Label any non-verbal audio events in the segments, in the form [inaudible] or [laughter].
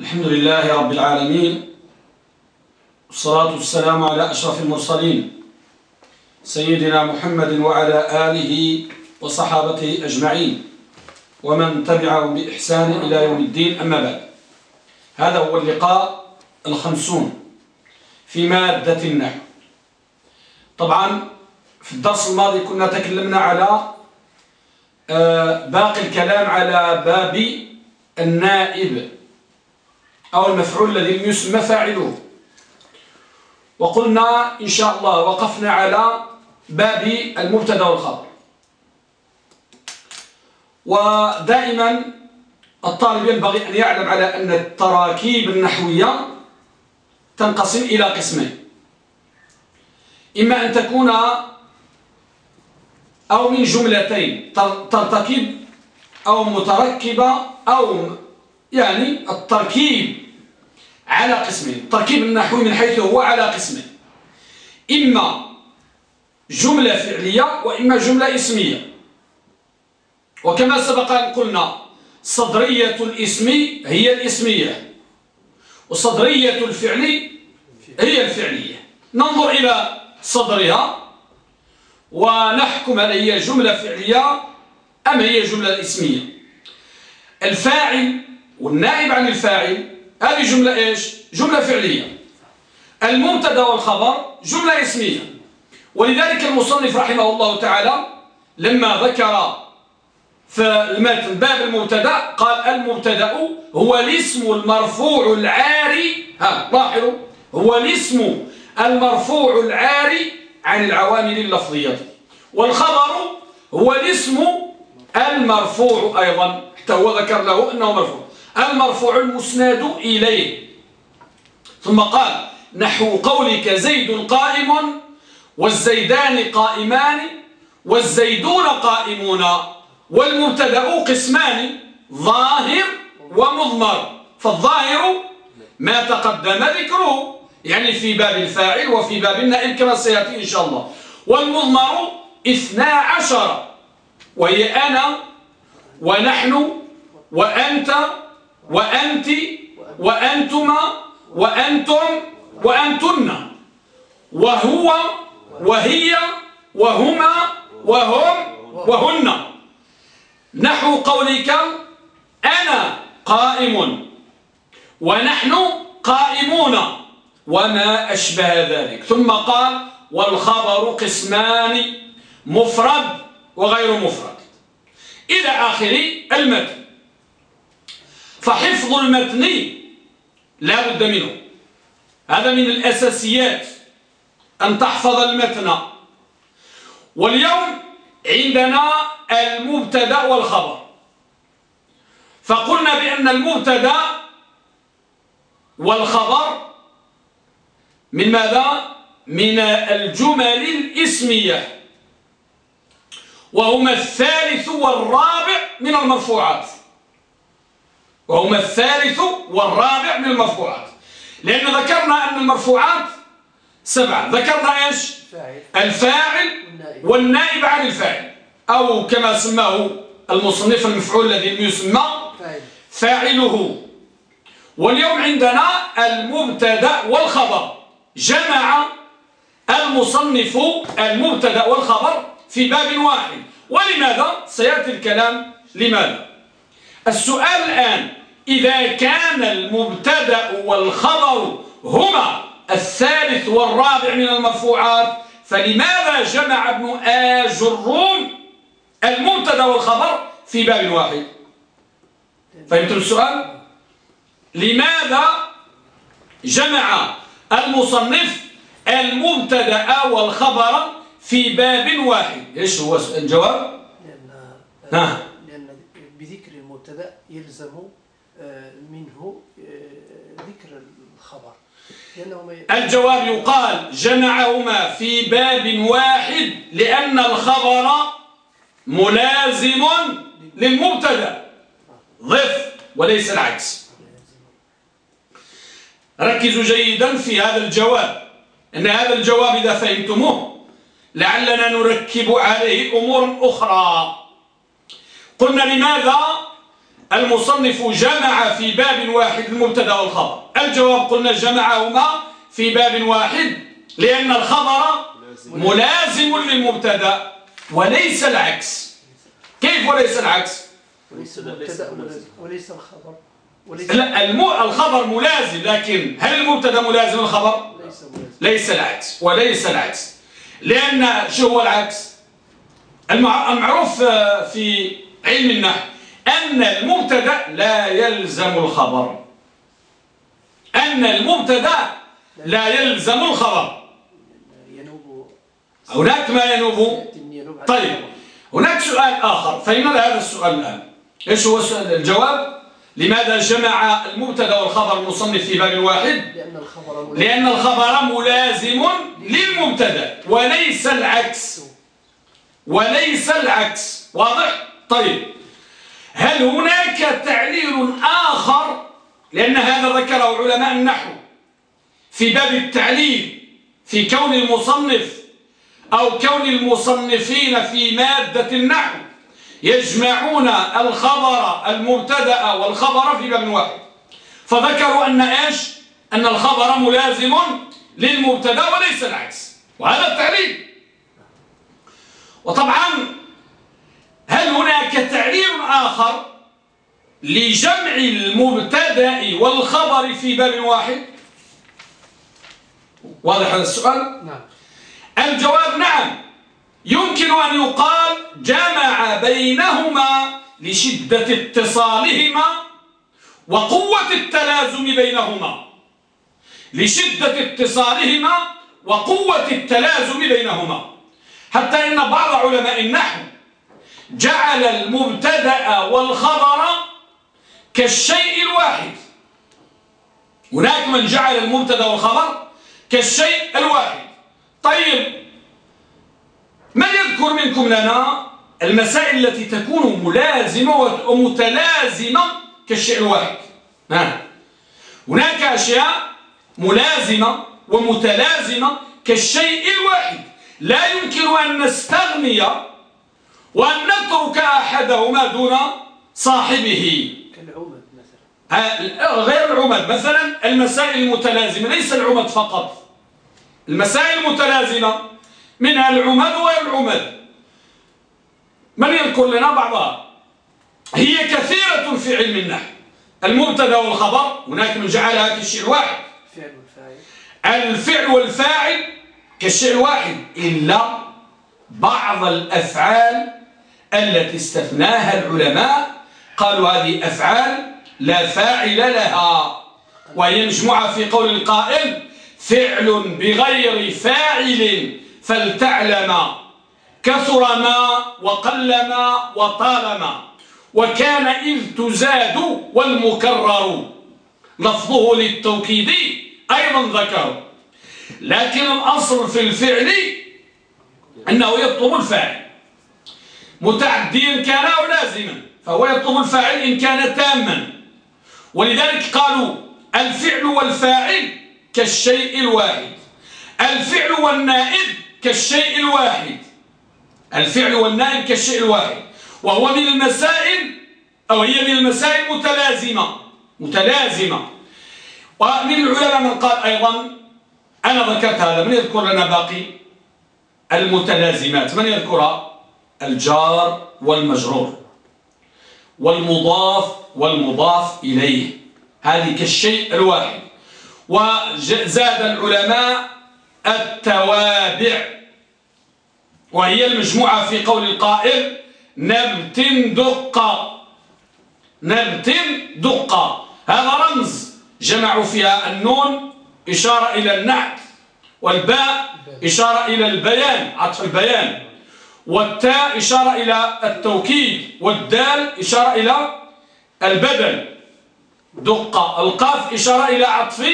الحمد لله رب العالمين والصلاة والسلام على أشرف المرسلين سيدنا محمد وعلى آله وصحابته أجمعين ومن تبعهم بإحسان إلى يوم الدين أما بعد. هذا هو اللقاء الخمسون في مادة النحو. طبعا في الدرس الماضي كنا تكلمنا على آه، باقي الكلام على باب النائب. أو المفعول الذي يسمى فاعله. وقلنا إن شاء الله وقفنا على باب المبتدا والخبر. ودائما الطالب ينبغي أن يعلم على أن التراكيب النحوية تنقسم إلى قسمين. إما أن تكون أو من جملتين ترتكب أو متركبة أو يعني التركيب على قسمين التركيب النحوي من حيث هو على قسمين. إما جملة فعلية وإما جملة اسمية. وكما سبق أن قلنا صدرية الاسم هي الاسمية وصدرية الفعل هي الفعلية. ننظر إلى صدرها ونحكم هل هي جملة فعلية أم هي جملة اسمية. الفاعل والنائب عن الفاعل هذه جملة إيش؟ جملة فعلية. المبتدأ والخبر جملة اسمية ولذلك المصنف رحمه الله تعالى لما ذكر في المتن باب المبتدأ قال المبتدأ هو الاسم المرفوع العاري ها لاحظوا هو الاسم المرفوع العاري عن العوامل اللفظية. والخبر هو الاسم المرفوع أيضا حتى هو ذكر له أنه مرفوع. المرفوع المسند إليه. ثم قال نحو قولك زيد قائم والزيدان قائمان والزيدون قائمون والمبتدأ قسمان ظاهر ومضمر. فالظاهر ما تقدم ذكره يعني في باب الفاعل وفي باب النائب كما سيأتي إن شاء الله. والمضمر اثنا عشر وهي أنا ونحن وأنت وأنت وأنتما وأنتم وأنتن. وهو وهي وهما وهم وهن. نحو قولك أنا قائم. ونحن قائمون. وما أشبه ذلك. ثم قال والخبر قسمان مفرد وغير مفرد. إلى آخر المتن. فحفظ المتن لا بد منه. هذا من الأساسيات أن تحفظ المتن. واليوم عندنا المبتدأ والخبر. فقلنا بأن المبتدأ والخبر من ماذا؟ من الجمل الإسمية. وهما الثالث والرابع من المرفوعات. وهما الثالث والرابع من المرفوعات. لأن ذكرنا أن المرفوعات سبعة. ذكرنا إيش؟ الفاعل. والنائب. عن الفاعل. أو كما سماه المصنف المفعول الذي يسمى فاعله. واليوم عندنا المبتدأ والخبر. جمع المصنف المبتدأ والخبر في باب واحد. ولماذا؟ سيأتي الكلام. لماذا؟ السؤال الآن إذا كان المبتدأ والخبر هما الثالث والرابع من المرفوعات فلماذا جمع ابن آج الروم المبتدأ والخبر في باب واحد؟ فهمتم السؤال؟ لماذا جمع المصنف المبتدأ والخبر في باب واحد؟ إيش هو الجواب؟ لأن, لأن بذكر المبتدأ يلزم منه آه، ذكر الخبر. الجواب يقال جمعهما في باب واحد لأن الخبر ملازم للمبتدا. ضف وليس العكس. ركزوا جيدا في هذا الجواب. أن هذا الجواب إذا فهمتموه لعلنا نركب عليه أمور أخرى. قلنا لماذا المصنف جمع في باب واحد المبتدا والخبر. الجواب قلنا جمعهما في باب واحد لأن الخبر ملازم للمبتدا وليس العكس. كيف وليس العكس؟ وليس المبتدا وليس الخبر. وليس لا الخبر ملازم لكن هل المبتدا ملازم الخبر؟ ليس ملازم. ليس العكس وليس العكس. لأن شو هو العكس؟ المعروف في علم النحو. أن المبتدأ لا يلزم الخبر. أن المبتدأ لا يلزم الخبر. هناك ما ينوب. طيب هناك سؤال آخر. فهمنا هذا السؤال الآن إيش هو السؤال؟ الجواب لماذا جمع المبتدأ والخبر المصنف في باب واحد؟ لأن الخبر لأن الخبر ملازم للمبتدأ وليس العكس. وليس العكس. واضح؟ طيب. هل هناك تعليل آخر؟ لأن هذا ذكره علماء النحو في باب التعليل في كون المصنف أو كون المصنفين في مادة النحو يجمعون الخبر المبتدأ والخبر في باب واحد. فذكروا أن إيش؟ أن الخبر ملازم للمبتدأ وليس العكس. وهذا التعليل. وطبعا هل هناك تعليل آخر لجمع المبتدأ والخبر في باب واحد؟ واضح هذا السؤال؟ نعم. الجواب نعم. يمكن أن يقال جمع بينهما لشدة اتصالهما وقوة التلازم بينهما. لشدة اتصالهما وقوة التلازم بينهما. حتى إن بعض علماء النحو جعل المبتدأ والخبر كالشيء الواحد. هناك من جعل المبتدأ والخبر كالشيء الواحد. طيب من يذكر منكم لنا المسائل التي تكون ملازمة ومتلازمة كالشيء الواحد؟ ها. هناك أشياء ملازمة ومتلازمة كالشيء الواحد. لا يمكن أن نستغني وأن نترك أحدهما دون صاحبه. كالعمد مثلا. غير العمد. مثلا المسائل المتلازمة ليس العمد فقط. المسائل المتلازمة منها العمد وغير العمد من يذكر لنا بعضها؟ هي كثيرة في علم النحو. المبتدأ والخبر هناك من جعلها كالشيء الواحد. الفعل والفاعل كالشيء الواحد. إلا بعض الأفعال التي استثناها العلماء قالوا هذه أفعال لا فاعل لها. وهي مجموعة في قول القائل فعل بغير فاعل فلتعلم. كثر ما وقل ما وطالما وكان إذ تزاد والمكرر. لفظه للتوكيد أيضا ذكر. لكن الأصل في الفعل أنه يطلب الفاعل. متعديا كان أو لازما فهو يطلب الفاعل إن كان تاما. ولذلك قالوا الفعل والفاعل كالشيء الواحد. الفعل والنائب كالشيء الواحد. الفعل والنائب كالشيء الواحد. وهو من المسائل أو هي من المسائل متلازمة. متلازمة. ومن العلماء من قال أيضا أنا ذكرت هذا من يذكر لنا باقي؟ المتلازمات. من يذكرها؟ الجار والمجرور والمضاف والمضاف إليه هذه كالشيء الواحد. وزاد العلماء التوابع وهي المجموعة في قول القائل نبت دقة. نبت دقة. هذا رمز جمعوا فيها النون إشارة إلى النعت والباء إشارة إلى البيان عطف البيان. والتاء إشارة إلى التوكيد والدال إشارة إلى البدل. دقة. القاف إشارة إلى عطف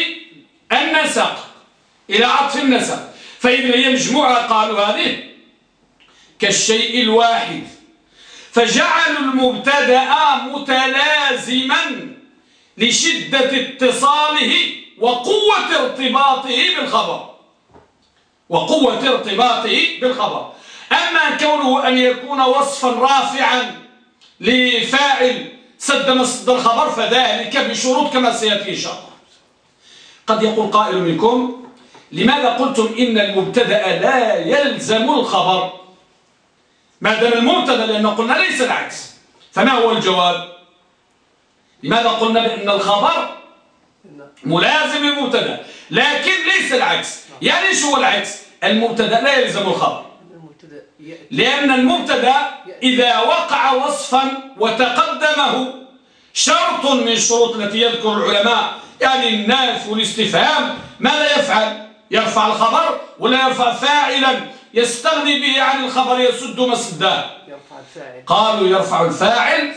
النسق إلى عطف النسق. فإذا هي مجموعة قالوا هذه. كالشيء الواحد. فجعلوا المبتدأ متلازما لشدة اتصاله وقوة ارتباطه بالخبر. وقوة ارتباطه بالخبر. أما كونه أن يكون وصفا رافعا لفاعل سد مسد الخبر فذلك بشروط كما سيأتي إن شاء الله. قد يقول قائل منكم لماذا قلتم إن المبتدأ لا يلزم الخبر؟ ما دام المبتدأ لأن قلنا ليس العكس. فما هو الجواب؟ لماذا قلنا بأن الخبر ملازم للمبتدأ؟ لكن ليس العكس. يعني شو العكس؟ المبتدأ لا يلزم الخبر. لأن المبتدا إذا وقع وصفا وتقدمه شرط من الشروط التي يذكر العلماء يعني الناس والاستفهام ماذا يفعل يرفع الخبر ولا يرفع فاعلا يستغني به عن الخبر يسد مسده قالوا يرفع الفاعل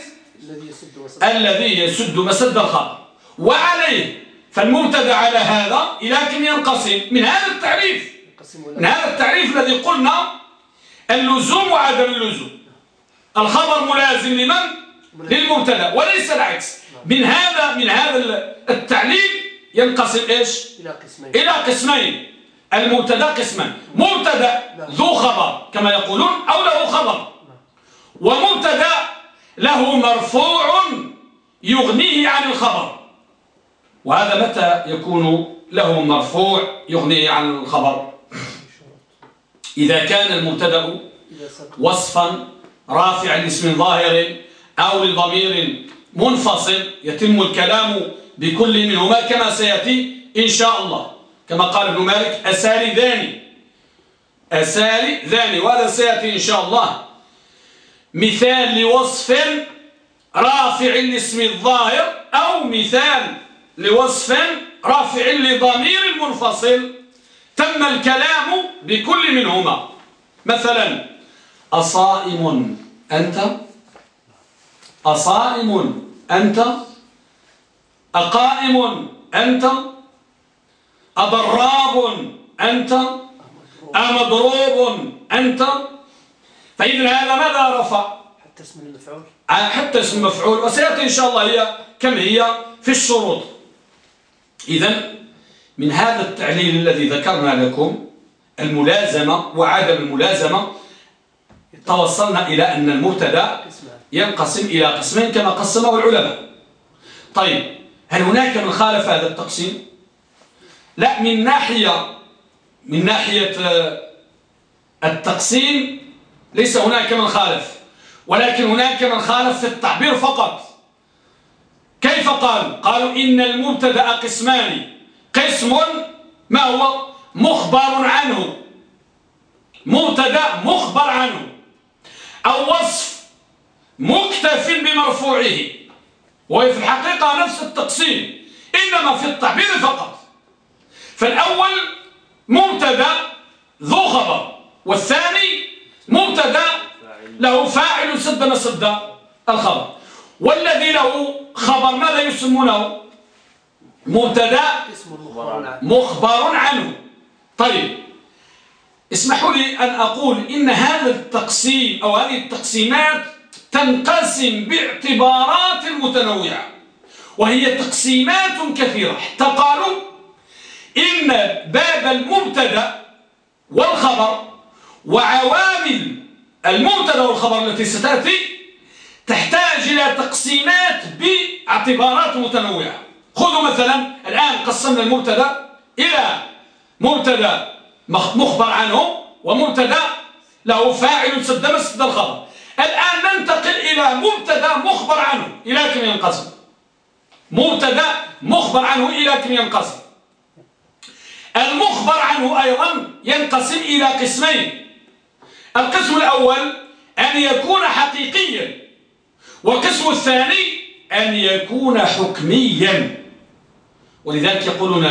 الذي يسد مسد الخبر. وعليه فالمبتدا على هذا إلى كم ينقسم؟ من هذا التعريف. من هذا التعريف الذي قلنا اللزوم وعدم اللزوم. الخبر ملازم لمن؟ للمبتدأ وليس العكس. من هذا من هذا التعليل ينقسم إيش؟ إلى قسمين. إلى قسمين. المبتدأ قسمان. مبتدأ ذو خبر كما يقولون أو له خبر. ومبتدأ له مرفوع يغنيه عن الخبر. وهذا متى يكون له مرفوع يغنيه عن الخبر؟ إذا كان المبتدأ وصفا رافعا لاسم ظاهر أو لضمير منفصل يتم الكلام بكل منهما كما سيأتي إن شاء الله. كما قال ابن مالك أسالي ذاني. أسالي ذاني وهذا سيأتي إن شاء الله. مثال لوصف رافع لاسم الظاهر أو مثال لوصف رافع لضمير منفصل. تم الكلام بكل منهما. مثلا أصائم أنت؟ أصائم أنت؟ أقائم أنت؟ أضراب أنت؟ أمضروب أنت؟ فإذا هذا ماذا رفع؟ حتى اسم المفعول. حتى اسم المفعول. وسيأتي إن شاء الله هي كم هي؟ في الشروط. إذا من هذا التعليل الذي ذكرنا لكم الملازمة وعدم الملازمة توصلنا إلى أن المبتدأ ينقسم إلى قسمين كما قسمه العلماء. طيب هل هناك من خالف هذا التقسيم؟ لا من ناحية من ناحية آه، التقسيم ليس هناك من خالف ولكن هناك من خالف في التعبير فقط. كيف قالوا قالوا إن المبتدأ قسمان قسم ما هو؟ مخبر عنه. مبتدا مخبر عنه. أو وصف مكتف بمرفوعه. وهي في الحقيقة نفس التقسيم إنما في التعبير فقط. فالأول مبتدا ذو خبر والثاني مبتدا له فاعل سد مسد الخبر. والذي له خبر ماذا يسمونه؟ مبتدا مخبر عنه. طيب اسمحوا لي أن أقول إن هذا التقسيم أو هذه التقسيمات تنقسم باعتبارات متنوعة وهي تقسيمات كثيرة. حتى قالوا إن باب المبتدأ والخبر وعوامل المبتدأ والخبر التي ستأتي تحتاج إلى تقسيمات باعتبارات متنوعة. خذوا مثلا الآن قسمنا المبتدأ إلى مبتدا مخبر عنه ومبتدا له فاعل سد مسد الخبر. الآن ننتقل إلى مبتدا مخبر عنه إلى كم ينقسم؟ مبتدا مخبر عنه إلى كم ينقسم؟ المخبر عنه أيضا ينقسم إلى قسمين. القسم الأول أن يكون حقيقيا والقسم الثاني أن يكون حكميا. ولذلك يقولون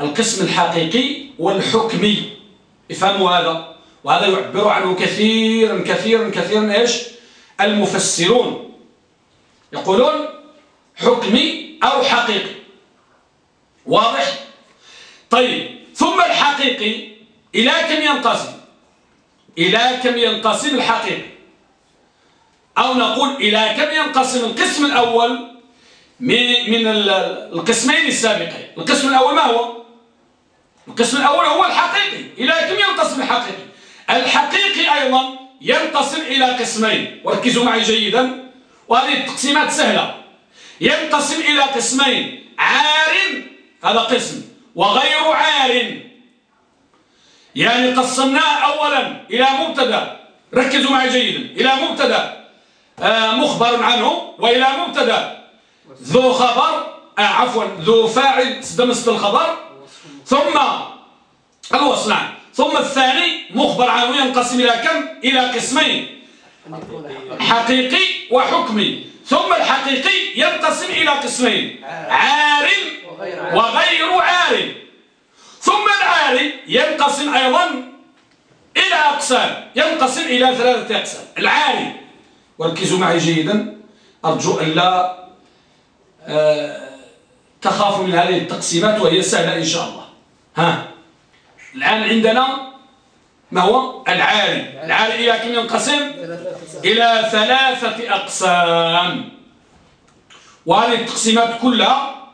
القسم الحقيقي والحكمي. افهموا هذا؟ وهذا يعبر عنه كثيرا كثيرا كثيرا إيش؟ المفسرون. يقولون حكمي أو حقيقي. واضح؟ طيب ثم الحقيقي إلى كم ينقسم؟ إلى كم ينقسم الحقيقي؟ أو نقول إلى كم ينقسم القسم الأول من القسمين السابقين؟ القسم الأول ما هو؟ القسم الأول هو الحقيقي. إلى كم ينقسم الحقيقي. الحقيقي أيضا ينقسم إلى قسمين. وركزوا معي جيدا. وهذه التقسيمات سهلة. ينقسم إلى قسمين. عار هذا قسم وغير عار. يعني قسمناه أولا إلى مبتدأ. ركزوا معي جيدا. إلى مبتدأ. آه مخبر عنه. وإلى مبتدأ. ذو خبر آه عفوا ذو فاعل استمست الخبر. ثم الوصل نعم ثم الثاني مخبر عنه ينقسم إلى كم؟ إلى قسمين. حقيقي وحكمي. ثم الحقيقي ينقسم إلى قسمين. عار وغير عار ثم العار ينقسم أيضا إلى أقسام. ينقسم إلى ثلاثة أقسام. العاري وركزوا معي جيدا. أرجو أن لا آه، تخافوا من هذه التقسيمات وهي سهلة إن شاء الله. ها. الآن عندنا ما هو؟ العاري العاري إلى كم ينقسم؟ إلى ثلاثة أقسام. وهذه التقسيمات كلها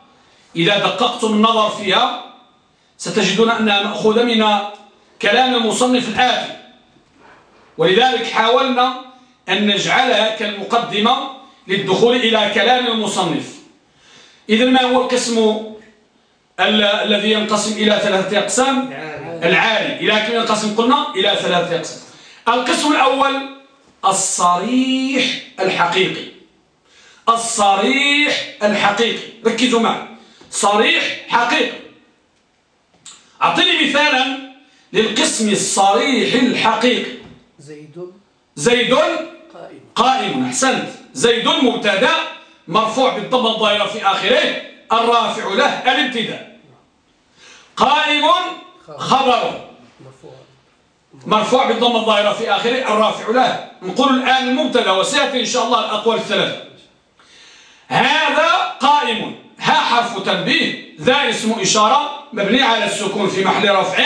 إذا دققتم النظر فيها ستجدون أنها مأخوذة من كلام المصنف الآتي. ولذلك حاولنا أن نجعلها كالمقدمة للدخول إلى كلام المصنف. إذن ما هو القسم الذي ينقسم إلى ثلاثة أقسام؟ العالي. إلى كم ينقسم قلنا إلى ثلاثة أقسام. القسم الأول الصريح الحقيقي. الصريح الحقيقي. ركزوا معي. صريح حقيقي. أعطيني مثالا للقسم الصريح الحقيقي. زيد. زيد قائم. قائم. أحسنت. زيد مبتدأ مرفوع بالضم الظاهرة في آخره. الرافع له الابتداء. قائم خبر. مرفوع بالضم الظاهرة في آخره الرافع له. نقول الآن المبتدأ وسيأتي إن شاء الله الأقوال الثلاثة هذا قائم. ها حرف تنبيه. ذا اسم إشارة مبني على السكون في محل رفع.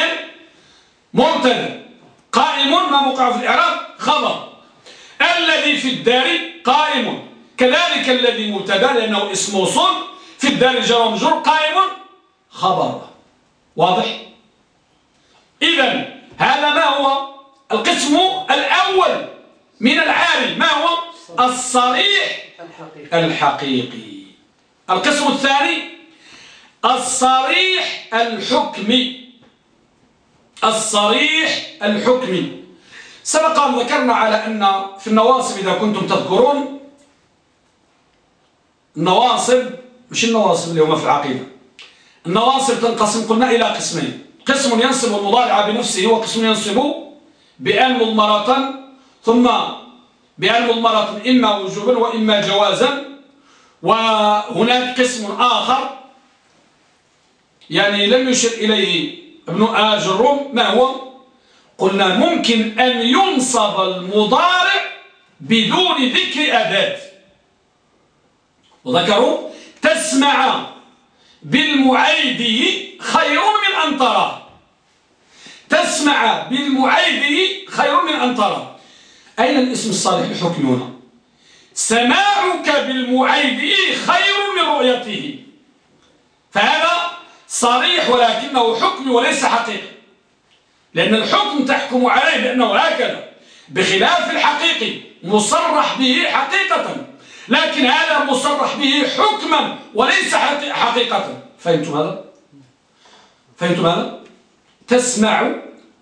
مبتدا قائم ما موقع في الإعراب؟ خبر. الذي في الدار قائم. كذلك الذي مبتدأ لأنه اسم وصول في الدار جر مجرور قائم. خبر واضح. إذا هذا ما هو القسم الأول من العاري؟ ما هو الصريح الحقيقي, الحقيقي. القسم الثاني الصريح الحكمي الصريح الحكمي سبق أن ذكرنا على أن في النواصب إذا كنتم تذكرون النواصب مش النواصب اليوم في العقيدة؟ النواصب تنقسم قلنا إلى قسمين. قسم ينصب المضارع بنفسه وقسم ينصب بأن مضمرة ثم بأن مضمرة إما وجوبا وإما جوازا. وهناك قسم آخر يعني لم يشر إليه ابن آج الروم. ما هو؟ قلنا ممكن أن ينصب المضارع بدون ذكر أداة. وذكروا؟ تسمع بالمعيدي خير من أن ترى. تسمع بالمعيدي خير من أن ترى. أين الاسم الصالح الحكم هنا؟ سماعك بالمعيدي خير من رؤيته. فهذا صريح ولكنه حكم وليس حقيقي. لأن الحكم تحكم عليه بأنه هكذا بخلاف الحقيقي مصرح به حقيقة. لكن هذا مصرح به حكما وليس حقيقة. فهمتم هذا؟ فهمتم هذا؟ تسمع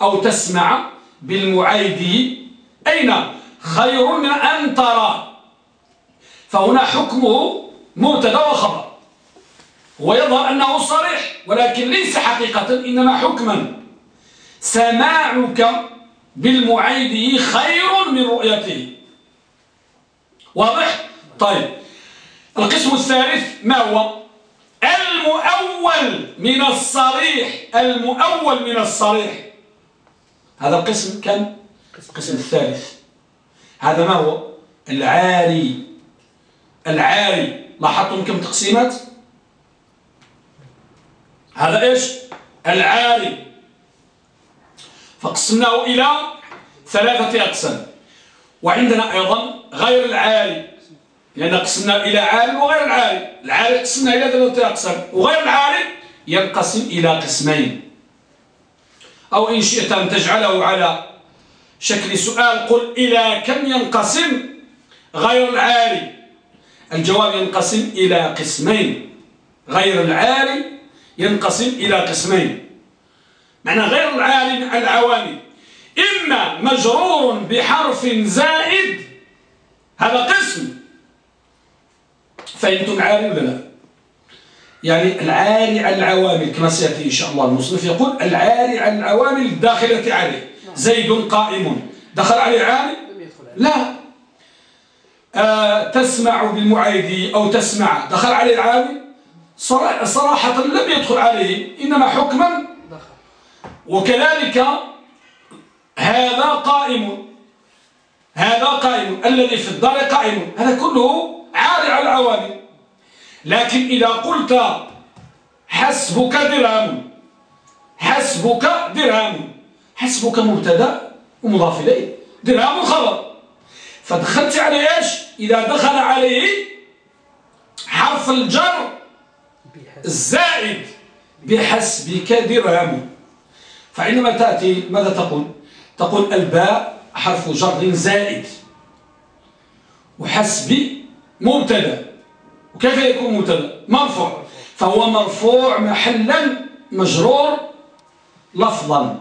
أو تسمع بالمعايدي. أين؟ خير من أن ترى. فهنا حكمه مبتدأ وخبر. ويظهر أنه صريح ولكن ليس حقيقة إنما حكما. سماعك بالمعيد خير من رؤيته. واضح؟ طيب القسم الثالث ما هو؟ المؤول من الصريح المؤول من الصريح. هذا القسم كم؟ القسم الثالث. هذا ما هو؟ العاري العاري لاحظتم كم تقسيمات؟ هذا إيش؟ العاري فقسمناه إلى ثلاثة أقسام. وعندنا أيضا غير العاري لأن قسمنا إلى عاري وغير العاري العاري قسمنا إلى ثلاثة أقسام. وغير العاري ينقسم إلى قسمين. أو إن شئت أن تجعله على شكل سؤال قل إلى كم ينقسم؟ غير العاري الجواب ينقسم إلى قسمين. غير العالي ينقسم إلى قسمين. معنى غير العالي العوامل إما مجرور بحرف زائد هذا قسم. فهمتم عالي ولا لا؟ يعني العالي على العوامل كما سيأتي إن شاء الله المصنف يقول العالي على العوامل الداخلة عليه زيد قائم. دخل عليه عامل لا. آه تسمع بالمعايدي أو تسمع. دخل عليه العامل صراحة لم يدخل عليه إنما حكما وكذلك هذا قائم. هذا قائم. الذي في الدار قائم. هذا كله عالي على العوامل لكن إذا قلت حسبك درهم حسبك درهم حسبك مبتدا ومضاف إليه. درهم خبر فدخلت عليه إيش؟ إذا دخل عليه حرف الجر الزائد بحسبك درهم. فعندما تأتي ماذا تقول؟ تقول الباء حرف جر زائد. وحسبي مبتدأ. وكيف يكون مبتدأ؟ مرفوع. فهو مرفوع محلا مجرور لفظا.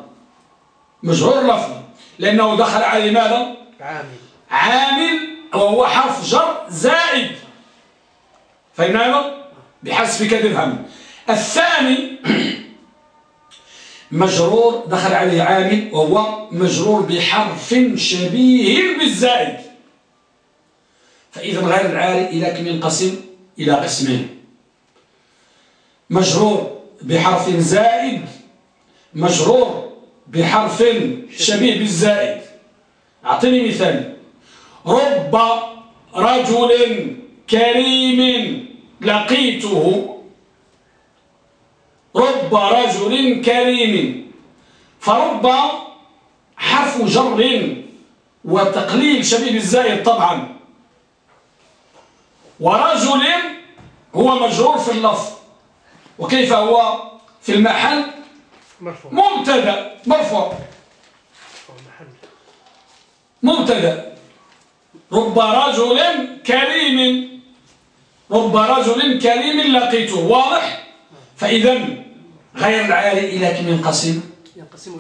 مجرور لفظا. لأنه دخل عليه ماذا؟ عامل. عامل وهو حرف جر زائد. فهمنا بحسب درهم الثاني [clears throat] مجرور دخل عليه عامل وهو مجرور بحرف شبيه بالزائد. فإذا غير العاري إلى كم ينقسم إلى قسمين. مجرور بحرف زائد مجرور بحرف شبيه بالزائد. أعطيني مثال. رب رجل كريم لقيته. رب رجل كريم. فرب حرف جر وتقليل شبيه بالزائد طبعا. ورجل هو مجرور في اللفظ. وكيف هو في المحل؟ مرفوع. مبتدأ. مرفوع. مبتدأ. رب رجل كريم. رب رجل كريم لقيته. واضح؟ فإذا غير العالي إلى كم ينقسم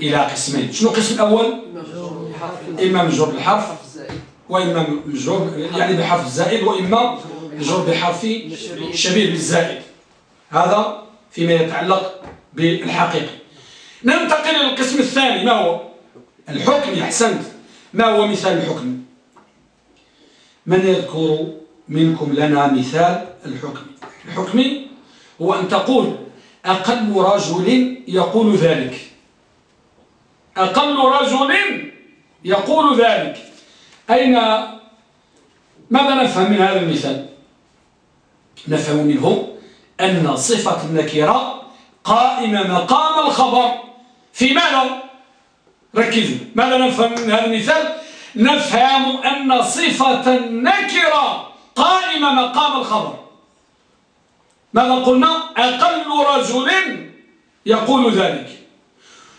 إلى قسمين. شنو القسم الأول؟ إما مجرور بالحرف وإما مجرور يعني بحرف الزائد وإما مجرور بحرف شبيه بالزائد. هذا فيما يتعلق بالحقيقي ننتقل إلى القسم الثاني ما هو؟ الحكم. أحسنت ما هو مثال الحكم؟ من يذكر منكم لنا مثال الحكم؟ الحكم هو أن تقول أقل رجل يقول ذلك. أقل رجل يقول ذلك. أين؟ ماذا نفهم من هذا المثال؟ نفهم منه أن صفة النكرة قائمة مقام الخبر. في ماذا ركزوا ماذا نفهم من هذا المثال؟ نفهم أن صفة النكرة قائمة مقام الخبر. ماذا قلنا؟ أقل رجل يقول ذلك.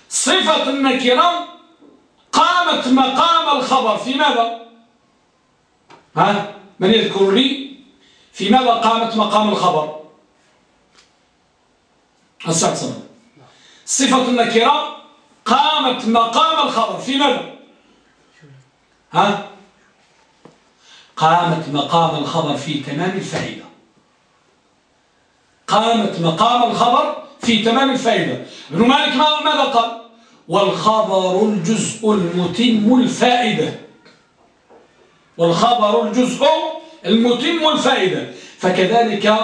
صفة النكرة قامت مقام الخبر. في ماذا؟ ها؟ من يذكر لي؟ في ماذا قامت مقام الخبر. السعد صفة النكرة قامت مقام الخبر. في ماذا؟ ها؟ قامت مقام الخبر في تمام الفائدة. قامت مقام الخبر في تمام الفائدة. ابن مالك ماذا قال؟ والخبر الجزء المتم الفائدة. والخبر الجزء المتم الفائدة فكذلك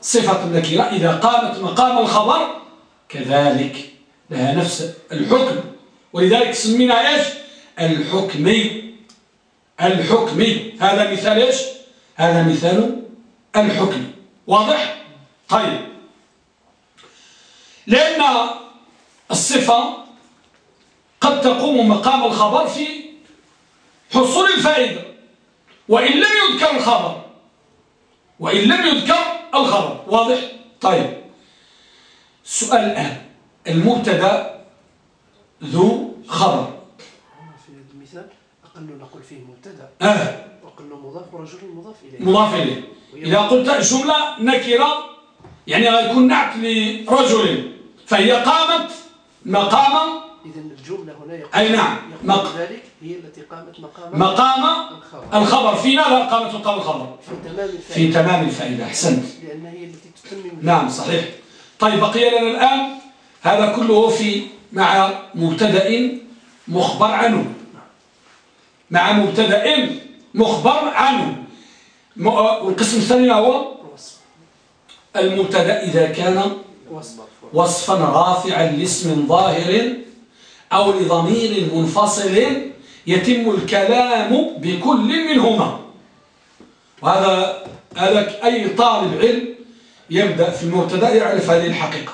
صفة النكرة إذا قامت مقام الخبر كذلك لها نفس الحكم. ولذلك سمينا إيش؟ الحكمي الحكمي هذا مثال إيش؟ هذا مثال الحكمي واضح؟ طيب. لأن الصفة قد تقوم مقام الخبر في حصول الفائدة. وإن لم يذكر الخبر. وإن لم يذكر الخبر. واضح؟ طيب. السؤال الآن. المبتدأ ذو خبر. في المثال أقل نقول فيه مبتدأ. آه. وقلنا مضاف ورجل مضاف إليه. مضاف إليه. إذا قلت جملة نكرة يعني غيكون نعت لرجل فهي قامت مقام إذا الجملة هنا يقول أي نعم. مق... ذلك هي التي قامت مقام مقام الخبر, الخبر. في ماذا قامت مقام الخبر. في تمام الفائدة. في تمام الفائدة. أحسنت. لأن هي التي تتمم نعم صحيح. طيب بقي لنا الآن. هذا كله في مع مبتدأ مخبر عنه. مع مبتدأ مخبر عنه. والقسم الثاني هو المبتدأ إذا كان وصفا رافعا لاسم ظاهر أو لضمير منفصل يتم الكلام بكل منهما. وهذا هذا أي طالب علم يبدأ في المبتدأ يعرف هذه الحقيقة.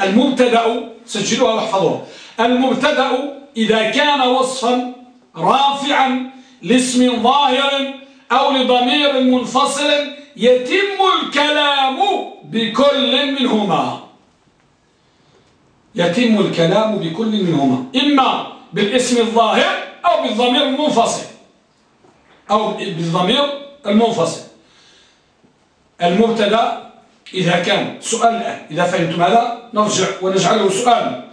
المبتدأ سجلوها واحفظوها. المبتدأ إذا كان وصفا رافعا لاسم ظاهر أو لضمير منفصل يتم الكلام بكل منهما. يتم الكلام بكل منهما إما بالاسم الظاهر أو بالضمير المنفصل. أو بالضمير المنفصل. المبتدا إذا كان سؤال الآن إذا فهمتم هذا نرجع ونجعله سؤال.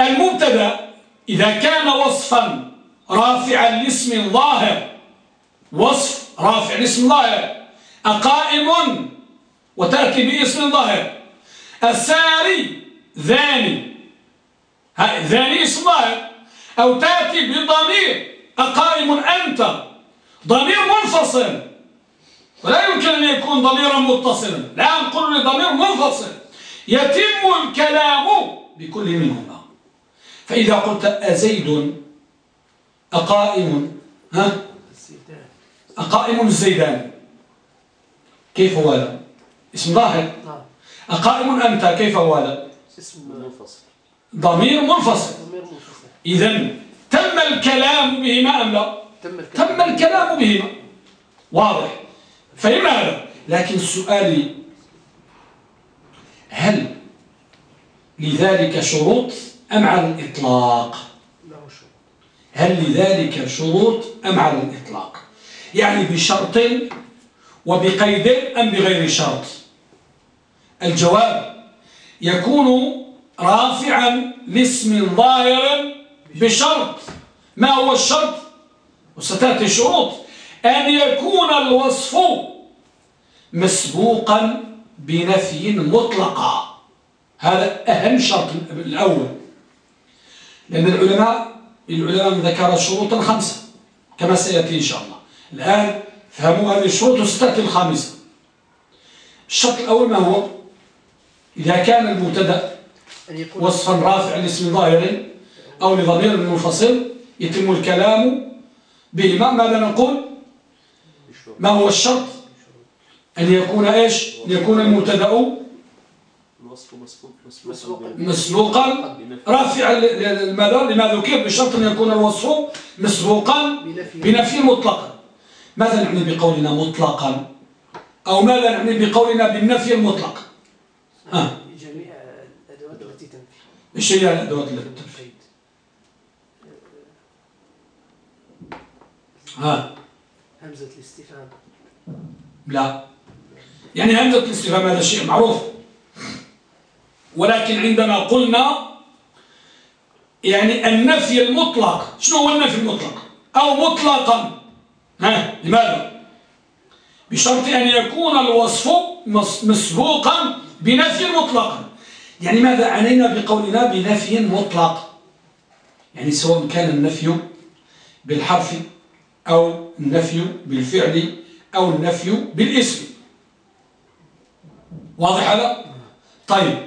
المبتدا إذا كان وصفا رافعا لاسم ظاهر وصف رافع لاسم ظاهر أقائم وتأتي باسم ظاهر. الساري ذاني. ذاني اسم ظاهر أو تأتي بضمير أقائم أنت. ضمير منفصل. ولا يمكن أن يكون ضميرا متصلا. لا نقول لضمير منفصل. يتم الكلام بكل منهما. فإذا قلت أزيد أقائم ها؟ أقائم الزيدان. كيف هو؟ هذا اسم ظاهر. نعم. أقائم أنت؟ كيف هو هذا؟ اسم منفصل. ضمير منفصل. إذا تم الكلام بهما أم لا؟ تم الكلام. بهما. واضح. فهمنا هذا؟ لكن السؤال هل لذلك شروط أم على الإطلاق؟ هل لذلك شروط أم على الإطلاق؟ يعني بشرط وبقيد أم بغير شرط؟ الجواب يكون رافعا لاسم ظاهر بشرط. ما هو الشرط؟ وستأتي الشروط. أن يكون الوصف مسبوقا بنفي مطلقا هذا أهم شرط الأول. لأن العلماء العلماء ذكر شروطا خمسة كما سيأتي إن شاء الله. الآن فهموا هذه الشروط وستأتي الخامسة. الشرط الأول ما هو؟ إذا كان المبتدأ وصفا رافع لاسم ظاهر أو لضمير منفصل يتم الكلام بهما. ماذا نقول؟ ما هو الشرط؟ أن يكون إيش؟ أن يكون المبتدأ مسبوقا رافعا لماذا؟ لما ذكر بشرط أن يكون الوصف مسبوقا بنفي مطلقا. ماذا نعني بقولنا مطلقا؟ أو ماذا نعني بقولنا بالنفي المطلق؟ ها. جميع الأدوات التي تنفي. إيش هي الأدوات التي تنفي؟ ها. همزة الاستفهام. لا. يعني همزة الاستفهام هذا شيء معروف. ولكن عندما قلنا يعني النفي المطلق شنو هو النفي المطلق؟ أو مطلقا. ها لماذا؟ بشرط أن يكون الوصف مسبوقا بنفي مطلقا يعني ماذا عنينا بقولنا بنفي مطلق؟ يعني سواء كان النفي بالحرف أو النفي بالفعل أو النفي بالاسم. واضح هذا؟ طيب.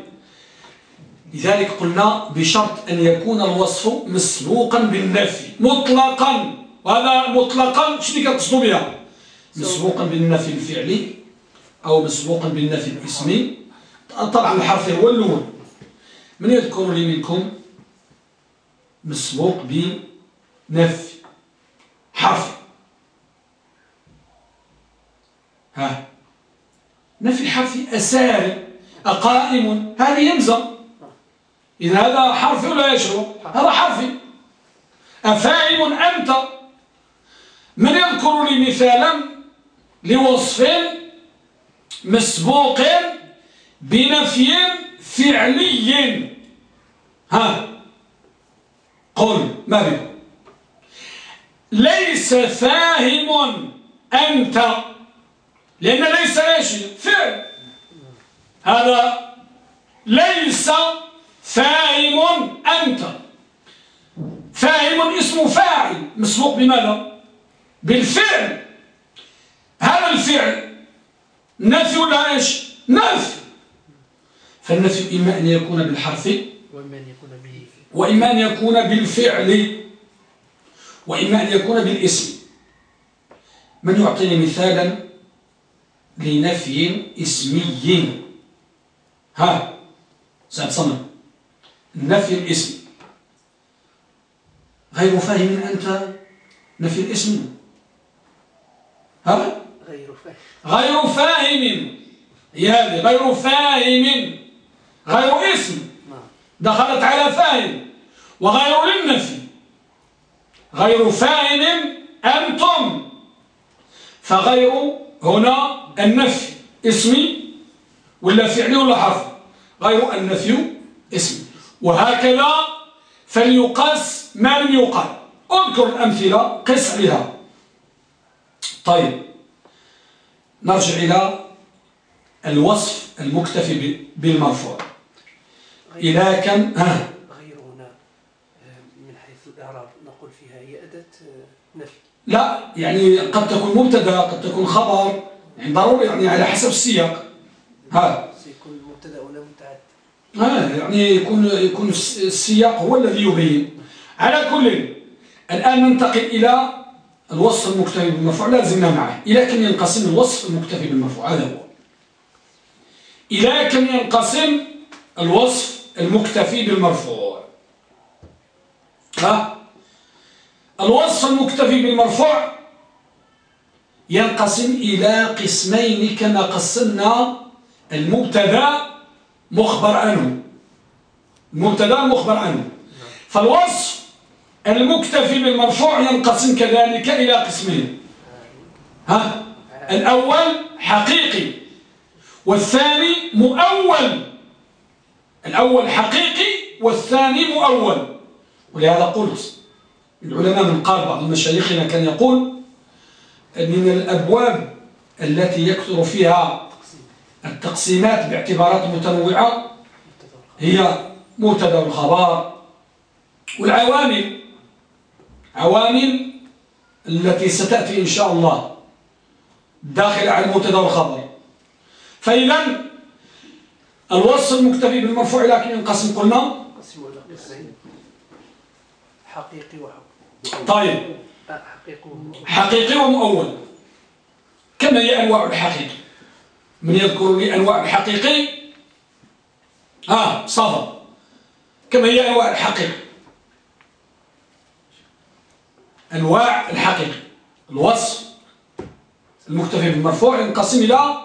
لذلك قلنا بشرط أن يكون الوصف مسبوقا بالنفي. مطلقا. وهذا مطلقا شنو كنقصدوا بها؟ مسبوقا بالنفي الفعلي أو مسبوقا بالنفي الاسمي. طبعا الحرف هو الأول. من يذكر لي منكم مسبوق بنفي حرف. ها. نفي حرفي أساري أقائم. هذه يمزم إذا هذا حرفي ولا يشعر هذا حرفي أفاعل أنت. من يذكر لي مثالا لوصف مسبوق بنفي فعلي. ها قل ما بكم ليس فاهم أنت لأن ليس إيش؟ فعل. هذا ليس فاهم أنت. فاهم اسم فاعل مسبوق بماذا؟ بالفعل. هذا الفعل نفي ولا إيش؟ نفي. فالنفي إما أن يكون بالحرف وإما أن يكون به. وإما أن يكون بالفعل وإما أن يكون بالاسم. من يعطيني مثالا لنفي اسمي؟ ها سعد صمم نفي الاسم. غير فاهم أنت نفي الاسم؟ ها؟ غير فاهم. غير فاهم. هذه غير فاهم. غير اسم. دخلت على فاهم. وغير للنفي غير فاهم أنتم. فغير هنا النفي. اسمي ولا فعلي ولا حرف غير النفي اسمي. وهكذا فليقاس ما لم يقال. اذكر الأمثلة قس عليها. طيب. نرجع إلى الوصف المكتفي بالمرفوع. إلى كم؟ ها. غير هنا آه، من حيث الإعراب. نقول فيها هي أداة آه، نفي. لا يعني قد تكون مبتدأ قد تكون خبر يعني ضروري يعني على حسب السياق. ها. سيكون مبتدأ ولا متعد ها يعني يكون يكون السياق هو الذي يبين. على كل الآن ننتقل إلى الوصف المكتفي بالمرفوع لا زلنا معه. إلى كم ينقسم الوصف المكتفي بالمرفوع هذا هو. إلى كم ينقسم الوصف المكتفي بالمرفوع. ها؟ الوصف المكتفي بالمرفوع ينقسم إلى قسمين كما قسمنا المبتدا مخبر عنه. المبتدا مخبر عنه. فالوصف المكتفي بالمرفوع ينقسم كذلك إلى قسمين. ها؟ الأول حقيقي والثاني مؤول. الأول حقيقي والثاني مؤول. ولهذا قلت العلماء من قال بعض مشايخنا كان يقول من الأبواب التي يكثر فيها التقسيمات باعتبارات متنوعة هي مبتدا الخبر والعوامل. عوامل التي ستأتي إن شاء الله داخل على المبتدا والخبر فإذا الوصف المكتفي بالمرفوع لكن ينقسم قلنا حقيقي وحقيقي. طيب. حقيقي ومؤول. كما هي أنواع الحقيقي. من يذكر لي أنواع الحقيقي؟ آه صفر كما هي أنواع الحقيقي. أنواع الحقيقي. الوصف المكتفي بالمرفوع ينقسم إلى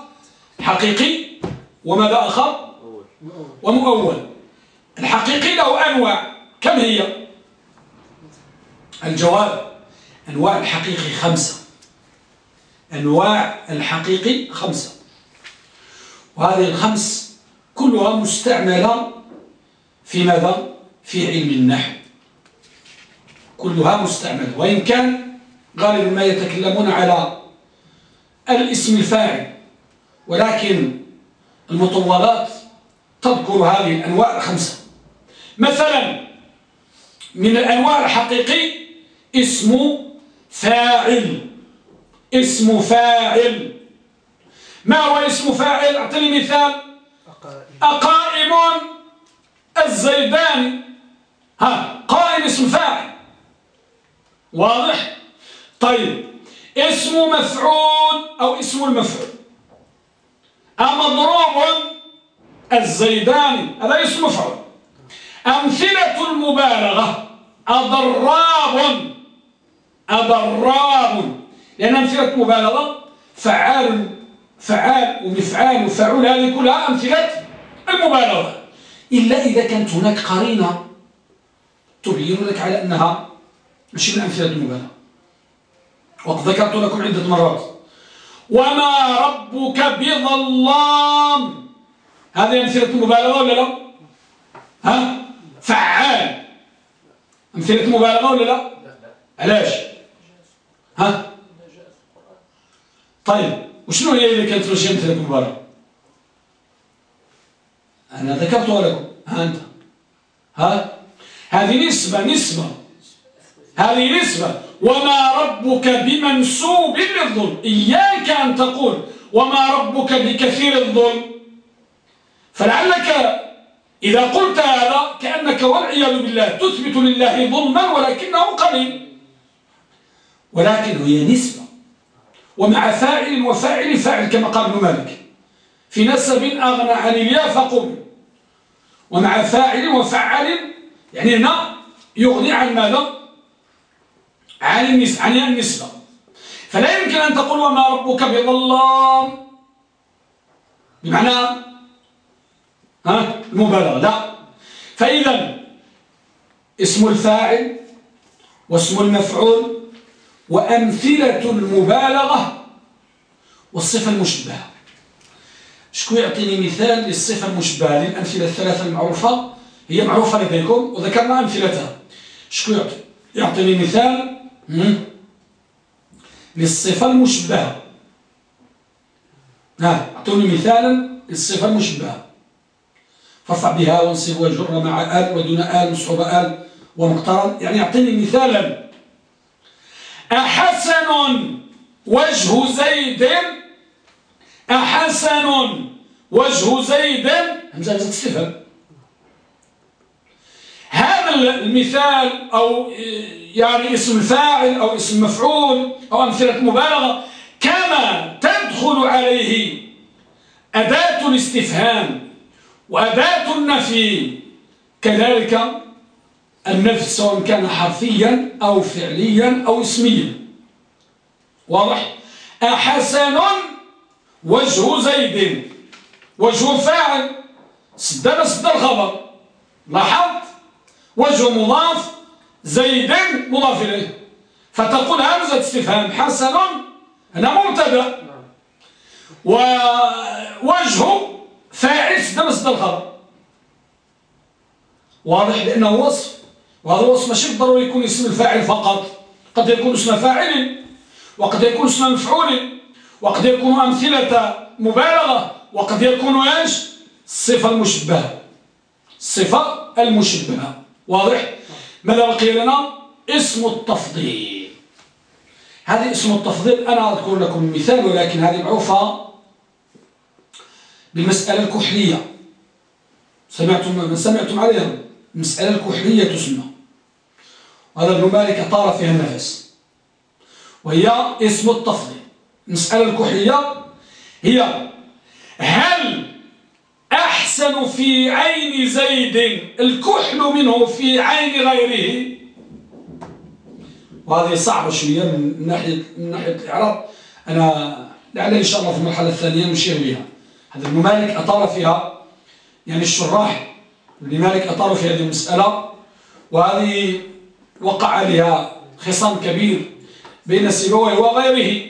حقيقي وماذا آخر؟ ومؤول. الحقيقي له أنواع كم هي؟ الجواب أنواع الحقيقي خمسة. أنواع الحقيقي خمسة. وهذه الخمس كلها مستعملة في ماذا؟ في علم النحو. كلها مستعملة. وإن كان غالبا ما يتكلمون على الاسم الفاعل ولكن المطولات تذكر هذه الأنواع الخمسة. مثلا من الأنواع الحقيقي اسم فاعل. اسم فاعل. ما هو اسم فاعل؟ اعطني مثال. أقائم. الزيدان. ها قائم اسم فاعل. واضح؟ طيب اسم مفعول أو اسم المفعول؟ أمضروب الزيداني هذا اسم مفعول؟ أمثلة المبالغة أضراب أضراب. لأن أمثلة مبالغة فعال فعال ومفعال وفعول هذه كلها أمثلة المبالغة. إلا إذا كانت هناك قرينة تبين لك على أنها مش من أمثلة المبالغة. وقد ذكرت لكم عدة مرات. وما ربك بظلام. هذه أمثلة مبالغة ولا لا؟ ها؟ فعال. أمثلة مبالغة ولا لا؟ علاش؟ ها؟ طيب وشنو هي إذا كانت رشية أمثلة مبالغة؟ أنا ذكرتها لكم. ها أنت؟ ها؟ هذه نسبة نسبة. هذه نسبة. وما ربك بمنسوب للظلم. إياك أن تقول. وما ربك بكثير الظلم. فلعلك إذا قلت هذا كأنك والعياذ بالله تثبت لله ظلما ولكنه قليل. ولكن هي نسبة. ومع فاعل وفاعل فاعل كما قال ابن مالك. في نسب أغنى عن الياء فقم ومع فاعل وفعل يعني هنا يغني عن ماذا؟ عن عن النسبة. فلا يمكن أن تقول وما ربك بظلام. بمعنى ها؟ المبالغة. لا. فإذا اسم الفاعل واسم المفعول وأمثلة المبالغة والصفة المشبهة. شكو يعطيني مثال للصفة المشبهة؟ للأمثلة الثلاثة المعروفة. هي معروفة لديكم وذكرنا أمثلتها. شكو يعطي يعطيني مثال للصفة المشبهة. ها أعطوني مثالا للصفة المشبهة. فارفع بها وانصب وجر مع آل ودون آل مصحوب آل ومقترن. يعني أعطيني مثالا. أحسن وجه زيد. أحسن وجه زيد. همزة همزة استفهام هذا المثال أو يعني اسم الفاعل أو اسم مفعول أو أمثلة مبالغة. كما تدخل عليه أداة الاستفهام. وأداة النفي كذلك النفي سواء كان حرفيا أو فعليا أو اسميا. واضح؟ أحسن وجه زيد وجه فاعل سدنا سد الخبر. لاحظت؟ وجه مضاف زيد مضاف إليه. فتقول همزة استفهام. حسن هنا مبتدأ. ووجه فاعل سدنا سد الخبر واضح لأنه وصف وهذا الوصف ماشي بالضروري يكون اسم الفاعل فقط. قد يكون اسم فاعل وقد يكون اسم مفعول وقد يكون أمثلة مبالغة وقد يكون إيش؟ الصفة المشبهة. الصفة المشبهة. واضح؟ ماذا بقي لنا؟ اسم التفضيل. هذه اسم التفضيل أنا أذكر لكم مثال ولكن هذه معروفة بالمسألة الكحلية. سمعتم سمعتم عليها المسألة الكحلية تسمى. وهذا ابن مالك أطار فيها النفس وهي اسم التفضيل. المسألة الكحلية هي هل أحسن في عين زيد الكحل منه في عين غيره؟ وهذه صعبة شوية من ناحية من ناحية الإعراب. أنا لعل إن شاء الله في المرحلة الثانية نشير بها. هذا ابن مالك أطال فيها يعني الشراح ابن مالك أطالوا في هذه المسألة وهذه وقع عليها خصام كبير بين سيبويه وغيره.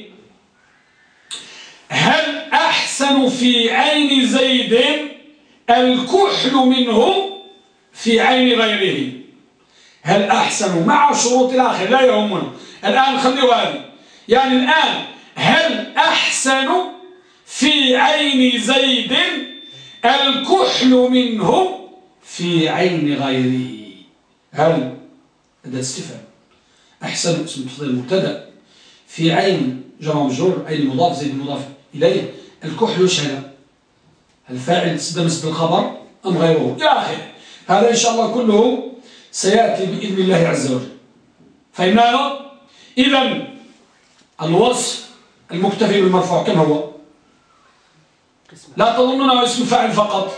هل أحسن في عين زيد الكحل منه في عين غيره؟ هل أحسن مع شروط الآخر؟ لا يهمنا. الآن خليه هذه. يعني الآن هل أحسن في عين زيد الكحل منه في عين غيره هل هذا استفهام؟ أحسن اسم تفضيل المبتدا في عين جرى مجرور عين مضاف زيد مضاف إليه. الكحل هذا الفاعل سدمس بالخبر أم غيره؟ إلى آخره. هذا إن شاء الله كله سيأتي بإذن الله عز وجل. فإننا إذا الوصف المكتفي بالمرفوع كم هو؟ لا تظننا اسم فاعل فقط.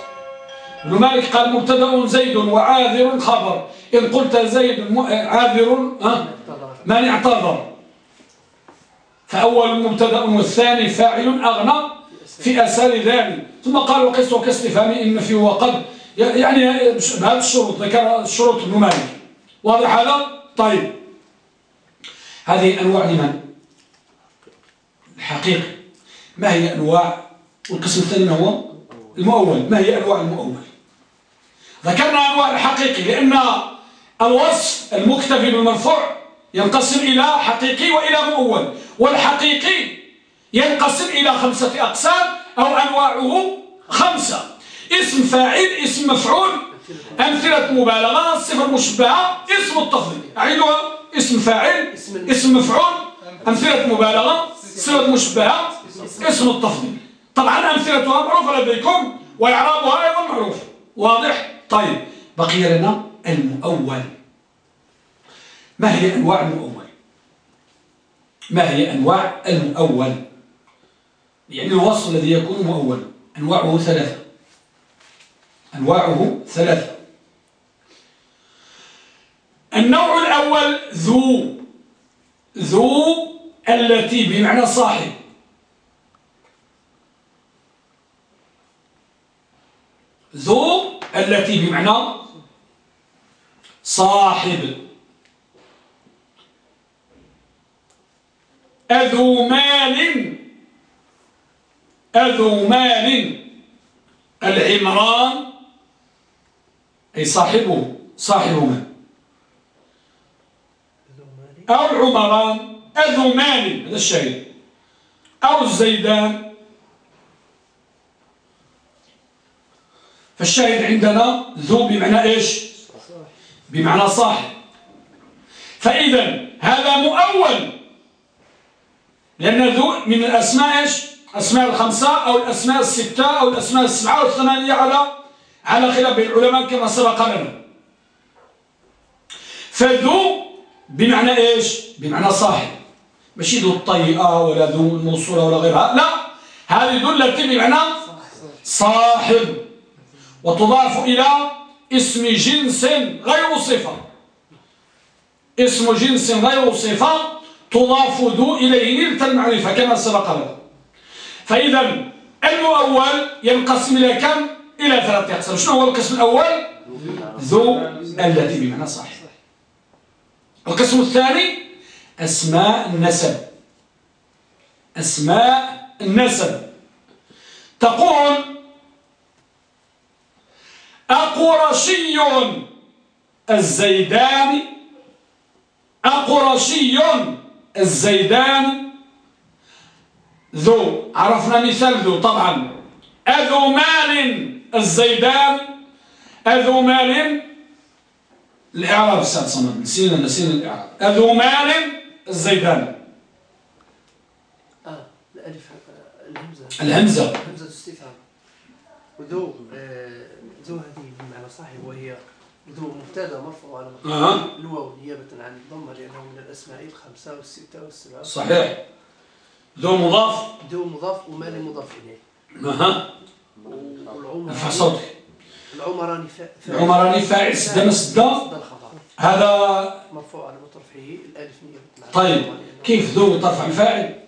ابن مالك قال مبتدا زيد وعاذر خبر. إن قلت زيد عاذر من اعتذر. فأول مبتدا والثاني فاعل أغنى في أسال ذلك ثم قال وقس وكاستفهام إن فيه وقد. يعني بهذه الشروط ذكر الشروط ابن مالك واضح هذا؟ طيب. هذه أنواع لمن؟ الحقيقي ما هي أنواع والقسم الثاني هو؟ المؤول. ما هي أنواع المؤول؟ ذكرنا أنواع الحقيقي لأن الوصف المكتفي بالمرفوع ينقسم إلى حقيقي وإلى مؤول والحقيقي ينقسم إلى خمسة أقسام أو أنواعه خمسة. اسم فاعل اسم مفعول أمثلة مبالغة صفة مشبهة اسم التفضيل. أعيدها. اسم فاعل اسم مفعول أمثلة مبالغة صفة مشبهة اسم التفضيل. طبعا أمثلتها معروفة لديكم وإعرابها أيضا معروف. واضح؟ طيب بقي لنا المؤول ما هي أنواع المؤول؟ ما هي أنواع المؤول؟ يعني الوصف الذي يكون مؤول. أنواعه ثلاثة. أنواعه ثلاثة. النوع الأول ذو ذو التي بمعنى صاحب. ذو التي بمعنى صاحب. أذو مال أذو مال. العمران أي صاحبه صاحب من أو العمران أذو مال هذا الشهيد أو الزيدان. فالشاهد عندنا ذو بمعنى إيش؟ بمعنى صاحب. فإذا هذا مؤول لأن ذو من الأسماء إيش؟ أسماء الخمسة أو الأسماء الستة أو الأسماء السبعة والثمانية على على خلاف العلماء كما سبق لنا. فذو بمعنى إيش؟ بمعنى صاحب. ماشي ذو الطيئة ولا ذو الموصولة ولا غيرها لا. هذه ذو التي بمعنى صاحب. وتضاف إلى اسم جنس غير صفة. اسم جنس غير صفة تضاف ذو إليه نلت المعرفة كما سبق لنا. فإذا المؤول ينقسم إلى كم؟ إلى ثلاثة أقسام. شنو هو القسم الأول؟ ذو التي بمعنى صاحب. القسم الثاني أسماء النسب. أسماء النسب. تقول أقرشي الزيدان. أقرشي الزيدان. ذو عرفنا مثال ذو طبعا. أذو مال الزيدان. أذو مال الإعراب سعد صمد. نسينا نسينا الإعراب. أذو مال الزيدان. آه الألف الهمزة. الهمزة. همزة استفهام وذو آه ذو صاحب وهي ذو مبتدا مرفوع على أه. الواو نيابة عن الضمة لأنه من الأسماء الخمسة والستة والسبعة. صحيح. ذو مضاف. ذو مضاف ومال مضاف إليه. أها. والعمر العمراني فاعل. العمراني فاعل سد مسدة الخبر هذا مرفوع على مترفعه الألف نيابة عن طيب. كيف ذو ترفع الفاعل؟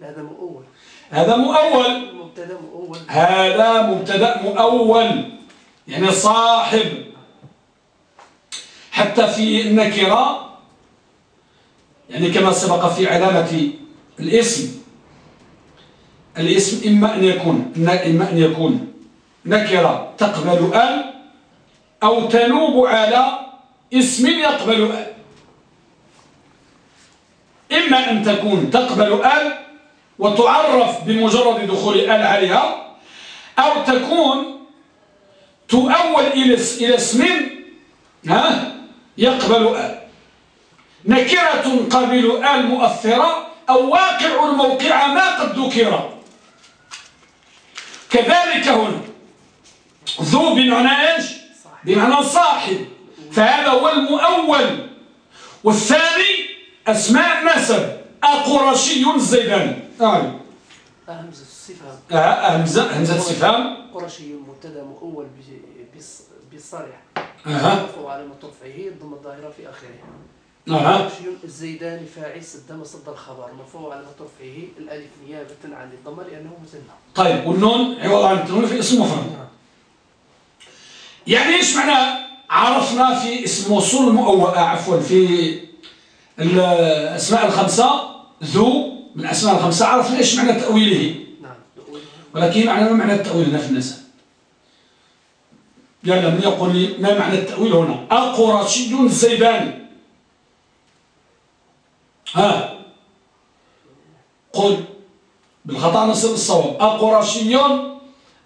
هذا مؤول. هذا مؤول. مبتدا مؤول. هذا مبتدا مؤول. يعني صاحب. حتى في النكرة يعني كما سبق في علامة الاسم. الاسم إما أن يكون إما أن يكون نكرة تقبل ال أو تنوب على اسم يقبل ال إما أن تكون تقبل ال وتعرف بمجرد دخول ال عليها أو تكون تؤول إلى اسم ها يقبل ال نكرة قبل ال مؤثرة أو واقع الموقع ما قد ذكر. كذلك هنا ذو بمعنى إيش؟ بمعنى صاحب. فهذا هو المؤول. والثاني أسماء نسب. أقرشي الزيداني آه. همزة استفهام آه. همزة همزة استفهام قرشي مبتدأ أها. مرفوع على مترفعه الضم الظاهرة في آخره. أها. قرشي الزيداني فاعل سد صد الخبر. مرفوع على مترفعه الألف نيابة عن الضمة لأنه مثنى. طيب والنون؟ عوض عن التنوين في اسم مفرد. يعني إيش معنى عرفنا في اسم موصول المؤول؟ آه، عفوا في الأسماء الخمسة ذو من الأسماء الخمسة عرفنا إيش معنى تأويله. نعم ولكن معنى ما معنى التأويل هنا في النسب. يلا من يقول لي ما معنى التأويل هنا. أقرشي زيداني ها. قل بالخطأ نصل الصواب. أقرشي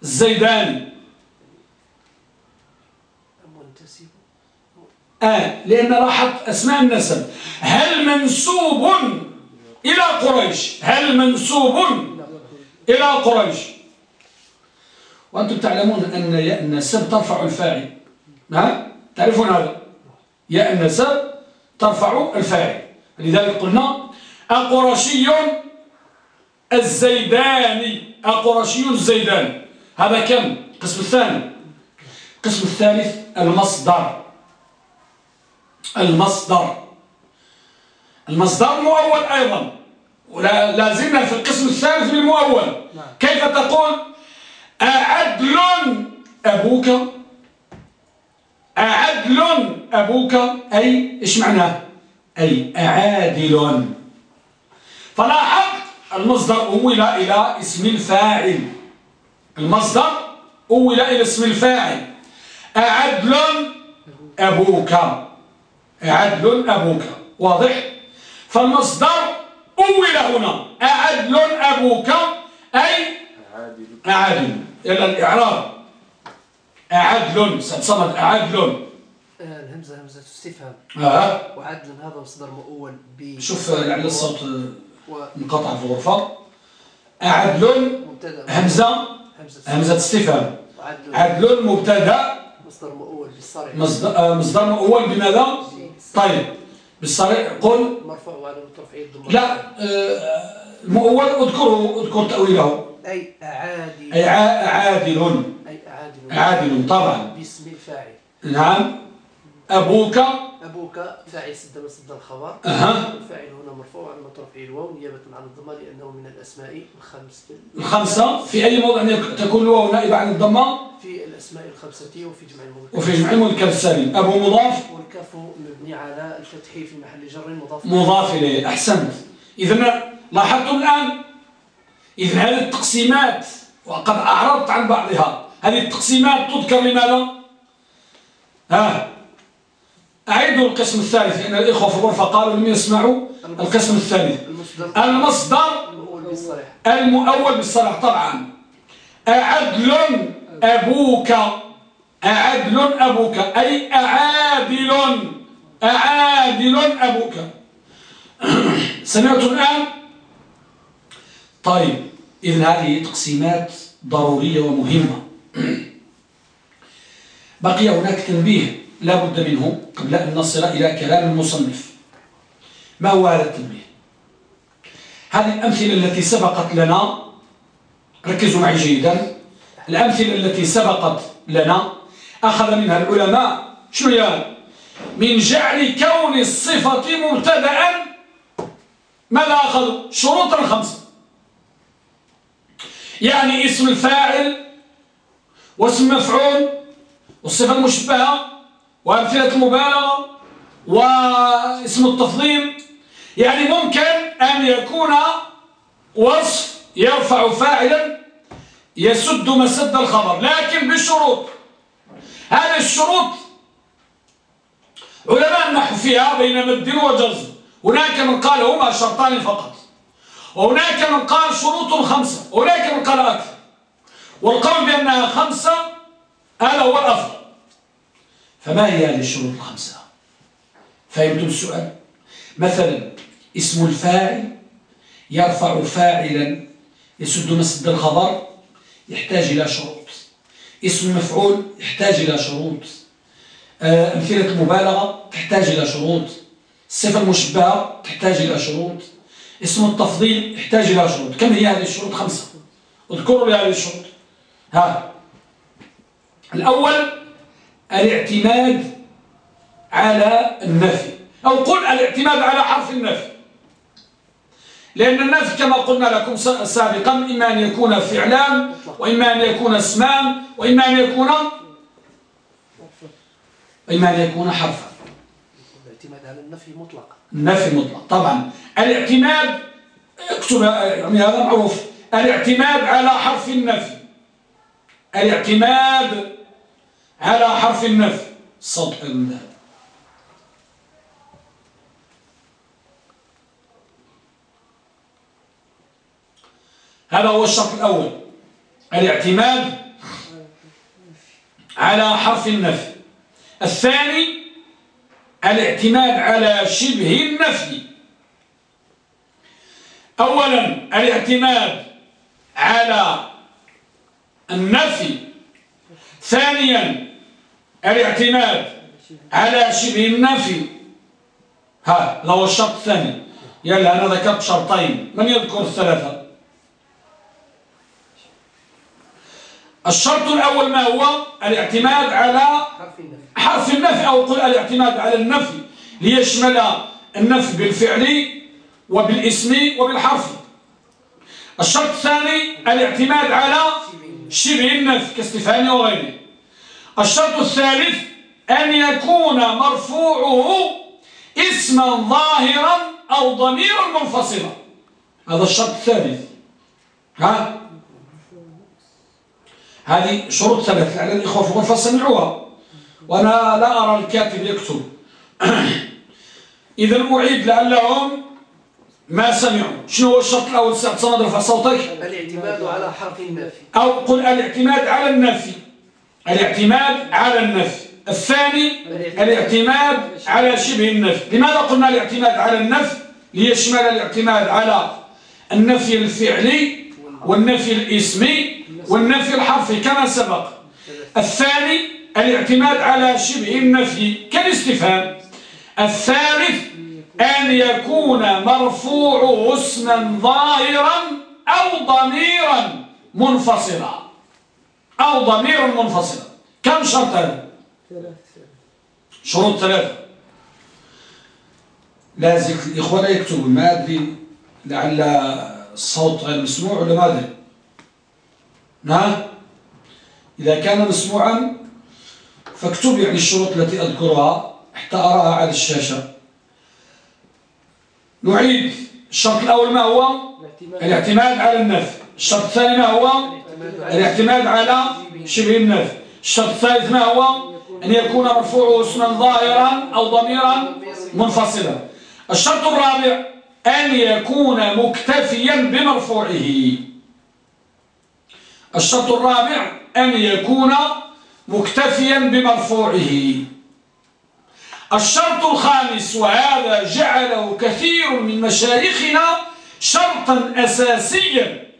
زيداني آه لأن لاحظت أسماء النسب. هل منسوب إلى قريش؟ هل منسوب إلى قريش؟ وأنتم تعلمون أن ياء النسب ترفع الفاعل. ها؟ تعرفون هذا؟ ياء النسب ترفع الفاعل. لذلك قلنا أقرشي الزيداني. أقرشي الزيداني. هذا كم؟ القسم الثاني. القسم الثالث المصدر. المصدر. المصدر مؤول أيضا. ولا زلنا في القسم الثالث من مؤول نعم. كيف تقول أعدل أبوك. أعدل أبوك. أي إيش معناه أي أعادل. فلاحظ المصدر أول إلى اسم الفاعل. المصدر أول إلى اسم الفاعل. أعدل أبوك. عدل أبوك. واضح؟ فالمصدر أول هنا. أعدل أبوك. أي أعدل إلى الإعراب. أعدل صمد أعدل. الهمزة همزة استفهام آه. وعدل هذا مصدر مؤول ب شوف لعل الصوت منقطع في الغرفة. أعدل همزة. همزة استفهام عدل مبتدأ. مصدر مؤول بالصريح. مصدر, مصدر مؤول بماذا؟ طيب بالصريح قل. مرفوع وعلامة رفعه لا آه، المؤول اذكره اذكر تأويله. أي أعادل. أي عادل أي عادل عادل طبعا. باسم الفاعل. نعم. أبوك. أبوك فاعل سد مسد الخبر. أها. الفاعل هنا مرفوع على رفعه الواو نيابة عن الضمة لأنه من الأسماء الخمس. الخمسة. في أي موضع تكون الواو نائبة عن الضمة؟ في الأسماء الخمسة وفي جمع المذكر وفي جمع المذكر السالم أبو مضاف. والكاف مبني على الفتح في محل جر مضاف. مضاف إليه. أحسنت. إذا لاحظتم الآن إذا هذه التقسيمات وقد أعرضت عن بعضها هذه التقسيمات تذكر لماذا؟ ها؟ أعيدوا القسم الثالث لأن الإخوة في الغرفة قالوا لم يسمعوا القسم الثالث. المصدر. المؤول بالصلاح طبعا. أعدل أبوك أعدل أبوك أي أعادل أعادل أبوك. [clears throat] سمعتم الآن؟ طيب إذن هذه تقسيمات ضرورية ومهمة. بقي هناك تنبيه لا بد منه قبل أن نصل إلى كلام المصنف. ما هو هذا التنبيه؟ هذه الأمثلة التي سبقت لنا ركزوا معي جيدا. الأمثلة التي سبقت لنا أخذ منها العلماء شو يعني من جعل كون الصفة مبتدأ ماذا أخذوا؟ شروطا خمسة. يعني اسم الفاعل واسم مفعول والصفة المشبهة وأمثلة المبالغة واسم التفضيل. يعني ممكن أن يكون وصف يرفع فاعلا يسد مسد الخبر لكن بشروط هذه الشروط علماء النحو فيها بين مد وجزم. هناك من قال هما شرطان فقط. وهناك من قال شروط خمسة وهناك من قال أكثر. والقول بأنها خمسة هذا هو الأفضل. فما هي هذه الشروط الخمسة؟ فهمتم السؤال. مثلا اسم الفاعل يرفع فاعلا يسد مسد الخبر يحتاج إلى شروط. اسم مفعول يحتاج إلى شروط. أمثلة المبالغة تحتاج إلى شروط. الصفة المشبهة تحتاج إلى شروط. اسم التفضيل يحتاج إلى شروط. كم هي هذه الشروط؟ خمسة. اذكروا لي هذه الشروط. ها. الأول الاعتماد على النفي. أو قل الاعتماد على حرف النفي. لأن النفي كما قلنا لكم سابقا إما أن يكون فعلان وإما أن يكون اسمان وإما أن يكون وإما أن يكون حرفا. الاعتماد على النفي مطلق النفي مطلق طبعا. الاعتماد اكتب يعني هذا معروف. الاعتماد على حرف النفي. الاعتماد على حرف النفي. صد المذهب هذا هو الشرط الأول. الاعتماد على حرف النفي. الثاني الاعتماد على شبه النفي. أولا الاعتماد على النفي. ثانيا الاعتماد على شبه النفي. هذا هو الشرط الثاني. يلا أنا ذكرت شرطين. من يذكر الثلاثة؟ الشرط الأول ما هو؟ الاعتماد على حرف النفي. أو قل الاعتماد على النفي ليشمل النفي بالفعل وبالاسم وبالحرف. الشرط الثاني الاعتماد على شبه النفي كاستفهام وغيره. الشرط الثالث أن يكون مرفوعه اسما ظاهرا أو ضميرا منفصلا. هذا الشرط الثالث. ها؟ هذه شروط ثلاث لعل الإخوة في الغرفة سمعوها وأنا لا أرى الكاتب يكتب. [coughs] إذا أعيد لعلهم ما سمعوا. شنو هو الشرط الأول؟ سعد صمد رفع صوتك. الاعتماد على حرف النفي أو قل الاعتماد على النفي الاعتماد على النفي الثاني الاعتماد. على شبه النفي لماذا قلنا الاعتماد على النفي؟ ليشمل الاعتماد على النفي الفعلي والنفي الاسمي والنفي الحرفي كما سبق. الثاني الاعتماد على شبه النفي كالاستفهام. الثالث أن يكون مرفوعه اسما ظاهرا أو ضميرا منفصلا. أو ضميرا منفصلا. كم شرط هذا؟ شروط ثلاثة. لازم الإخوة لا يكتبوا. ما أدري لعل الصوت غير مسموع ولا ما أدري. نعم إذا كان مسموعا فاكتب يعني الشروط التي أذكرها حتى أراها على الشاشة. نعيد. الشرط الأول ما هو؟ الاعتماد. على النفي الشرط الثاني ما هو؟ الاعتماد على شبه النفي الشرط الثالث ما هو؟ أن يكون مرفوعه اسما ظاهرا أو ضميرا منفصلا. الشرط الرابع أن يكون مكتفيا بمرفوعه. الشرط الرابع أن يكون مكتفيا بمرفوعه. الشرط الخامس وهذا جعله كثير من مشايخنا شرطا أساسيا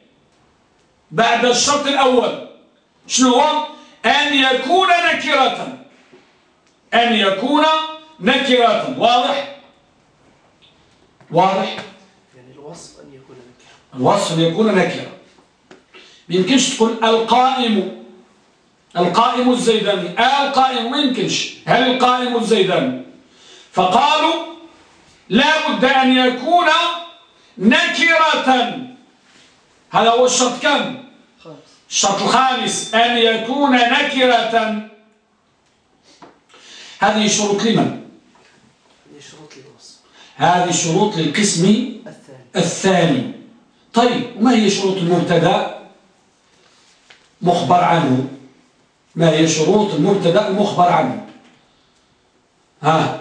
بعد الشرط الأول. شنو هو؟ أن يكون نكرة. أن يكون نكرة. واضح؟ واضح؟ يعني الوصف أن يكون نكرة. الوصف أن يكون نكرة. يمكنش تقول القائم. القائم الزيداني. القائم ما يمكنش. هل القائم الزيداني؟ فقالوا لا بد أن يكون نكرة. هذا هو الشرط كم الشرط الخامس أن يكون نكرة. هذه شروط لمن؟ هذه شروط للقسم الثاني, الثاني. طيب وما هي شروط المبتدأ؟ مخبر عنه. ما هي شروط المبتدا المخبر عنه. ها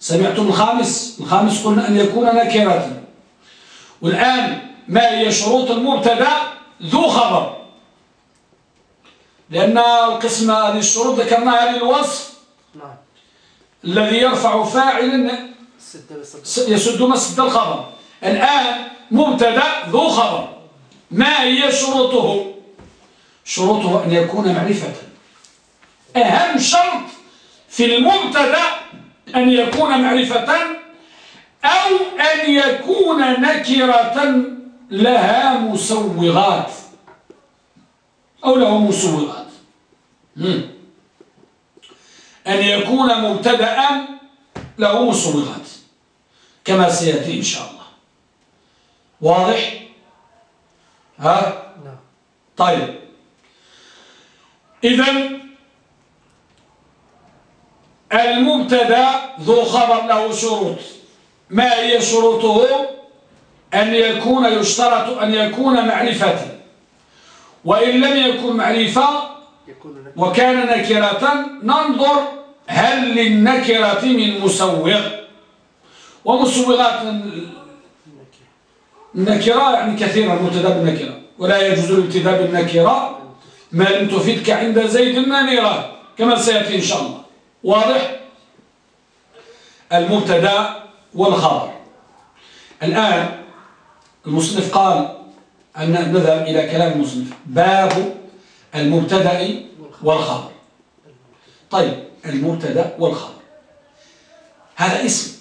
سمعتم الخامس؟ الخامس قلنا أن يكون نكرة. والآن ما هي شروط المبتدا؟ ذو خبر. لأن القسم هذه الشروط ذكرناها للوصف نعم. الذي يرفع فاعلا يسد مسد الخبر. الآن مبتدا ذو خبر. ما هي شروطه؟ شروطه أن يكون معرفة. أهم شرط في المبتدا أن يكون معرفة أو أن يكون نكرة لها مسوغات. أو له مسوغات. أن يكون مبتدأ له مسوغات. كما سيأتي إن شاء الله. واضح؟ ها؟ نعم. طيب. إذن المبتدا ذو خبر له شروط. ما هي شروطه؟ أن يكون يشترط أن يكون معرفة. وإن لم يكن معرفة وكان نكرة ننظر هل للنكرة من مسوغ. ومسوغات النكرة يعني كثيرا المبتدا بالنكرة. ولا يجوز الابتداء بالنكرة. ما لم تفيدك عند زيد النميرة كما سيأتي إن شاء الله. واضح؟ المبتدا والخبر. الآن المصنف قال أن نذهب إلى كلام المصنف. باب المبتدا والخبر. طيب المبتدا والخبر. هذا اسم.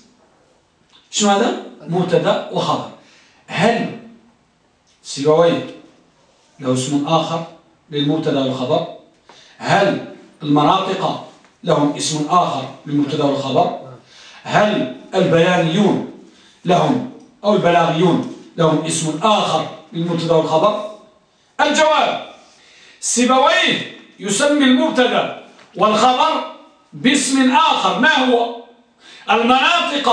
شنو هذا؟ مبتدا وخبر هل سيبويه له اسم آخر؟ للمبتدأ والخبر هل المناطق لهم اسم آخر للمبتدأ والخبر هل البيانيون لهم أو البلاغيون لهم اسم آخر للمبتدأ والخبر الجواب سيبويه يسمي المبتدأ والخبر باسم آخر. ما هو؟ المناطق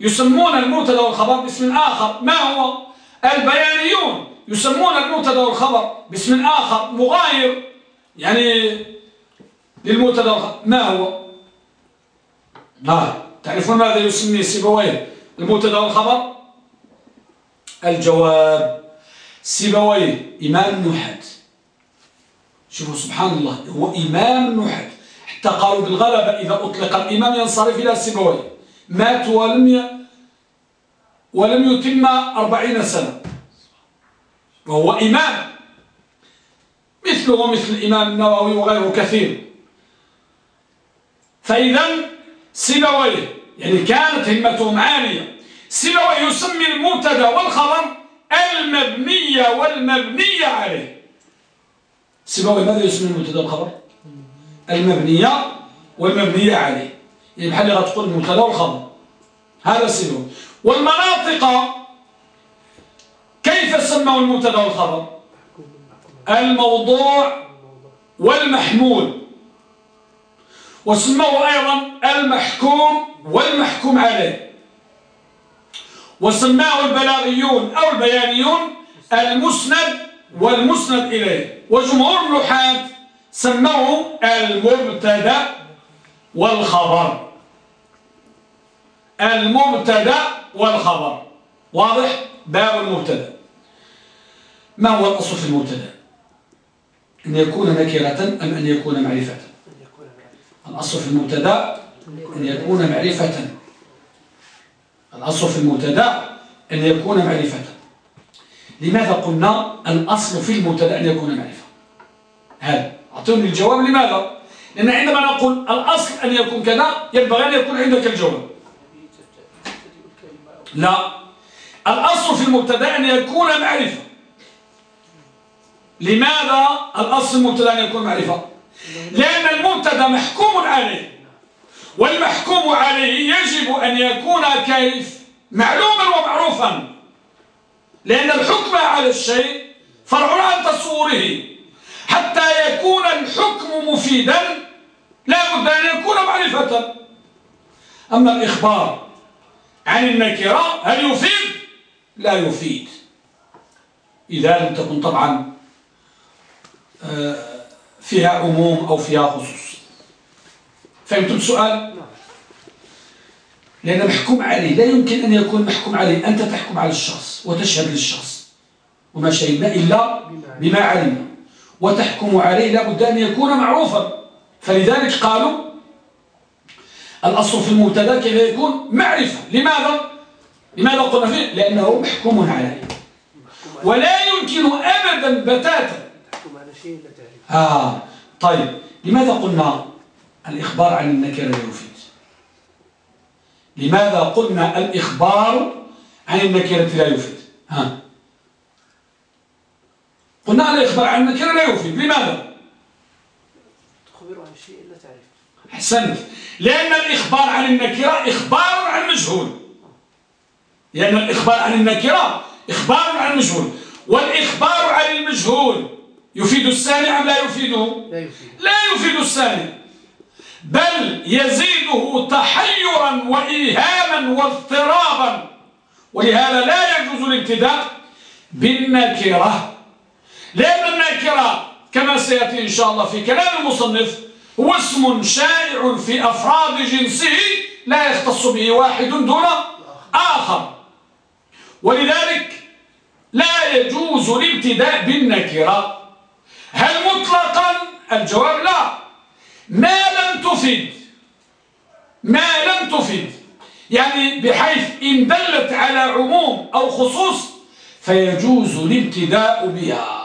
يسمون المبتدأ والخبر باسم آخر. ما هو؟ البيانيون يسمون المبتدا والخبر باسم آخر مغاير يعني للمبتدا ما هو؟ ما تعرفون ماذا يسمي سيبويه المبتدا والخبر؟ الجواب. سيبويه إمام النحات شوفوا سبحان الله هو إمام النحات حتى قالوا بالغلبة إذا أطلق الإمام ينصرف إلى سيبويه مات ولم ولم يتم أربعين سنة. وهو إمام. مثله مثل الإمام النووي وغيره كثير. فإذا سيبويه يعني كانت همتهم عالية. سيبويه يسمي المبتدا والخبر المبنية والمبنية عليه. سيبويه ماذا يسمي المبتدا والخبر المبنية والمبنية عليه. يعني بحال اللي غتقول المبتدا والخبر هذا سيبويه. والمناطق كيف سموا المبتدأ والخبر الموضوع والمحمول. وسموه أيضا المحكوم والمحكوم عليه. وسماه البلاغيون أو البيانيون المسند والمسند إليه. وجمهور النحاة سموه المبتدأ والخبر. المبتدأ والخبر. واضح؟ باب المبتدأ. ما هو الأصل في المبتدأ؟ أن يكون نكرة أم أن يكون معرفة. الأصل في المبتدأ أن يكون معرفة. الأصل في المبتدأ أن يكون معرفة. لماذا قلنا الأصل في المبتدأ أن يكون معرفة؟ هذا أعطوني الجواب لماذا؟ لأن عندما نقول الأصل أن يكون كذا ينبغي أن يكون عندك الجواب. لا. الأصل في المبتدأ أن يكون معرفة. لماذا الأصل المبتدأ أن يكون معرفة؟ لأن المبتدأ محكوم عليه. والمحكوم عليه يجب أن يكون كيف؟ معلوما ومعروفا. لأن الحكم على الشيء فرع عن تصوره. حتى يكون الحكم مفيدا لا بد أن يكون معرفة. أما الإخبار عن النكرة هل يفيد؟ لا يفيد. إذا لم تكن طبعا آه، فيها عموم أو فيها خصوص. فهمتم السؤال؟ لأن محكوم عليه لا يمكن أن يكون محكوم عليه. أنت تحكم على الشخص وتشهد للشخص وما شهدنا إلا بما علمنا. وتحكم عليه لابد أن يكون معروفا. فلذلك قالوا الأصل في المبتدا كيف يكون معرفة. لماذا؟ لماذا قلنا فيه؟ لأنه محكوم عليه. ولا يمكن أبدا بتاتا. آه طيب. لماذا قلنا الإخبار عن النكرة لا يفيد لماذا قلنا الإخبار عن النكرة لا يفيد ها؟ قلنا الإخبار عن النكرة لا يفيد لماذا؟ تخبر عن شيء لا تعرف أحسنت. لأن الإخبار عن النكرة إخبار عن مجهول. لأن الإخبار عن النكرة إخبار عن المجهول والإخبار عن المجهول يفيد الثاني أم لا يفيده؟ لا يفيد. لا يفيد الثاني بل يزيده تحيرا وإيهاما واضطرابا. ولهذا لا يجوز الابتداء بالنكرة. لأن النكرة كما سيأتي إن شاء الله في كلام المصنف هو اسم شائع في أفراد جنسه لا يختص به واحد دون آخر. ولذلك لا يجوز الابتداء بالنكرة. هل مطلقا؟ الجواب لا. ما لم تفد ما لم تفد يعني بحيث إن دلت على عموم أو خصوص فيجوز الابتداء بها.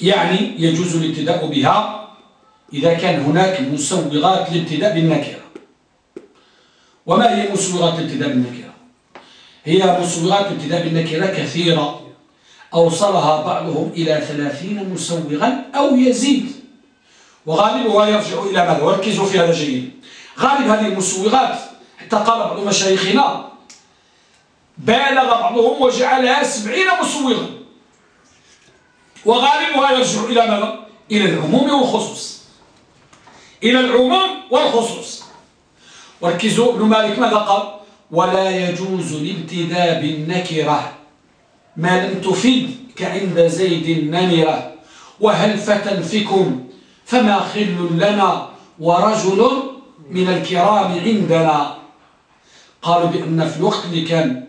يعني يجوز الابتداء بها إذا كان هناك مسوغات للابتداء بالنكرة. وما هي مسوغات الابتداء بالنكرة؟ هي مسوغات الابتداء بالنكرة كثيرة. أوصلها بعضهم إلى ثلاثين مسوغا أو يزيد. وغالبها يرجع إلى ماذا؟ وركزوا في هذا جيد غالب هذه المسوغات حتى قال بعض مشايخنا بالغ بعضهم وجعلها سبعين مسوغا وغالبها يرجع إلى ماذا إلى العموم والخصوص. إلى العموم والخصوص. وركزوا ابن مالك ماذا قال؟ ولا يجوز الابتداء بالنكرة ما لم تفيد كعند زيد النمرة. وهل فتى فيكم فما خل لنا ورجل من الكرام عندنا. قالوا بأن في الوقت اللي كان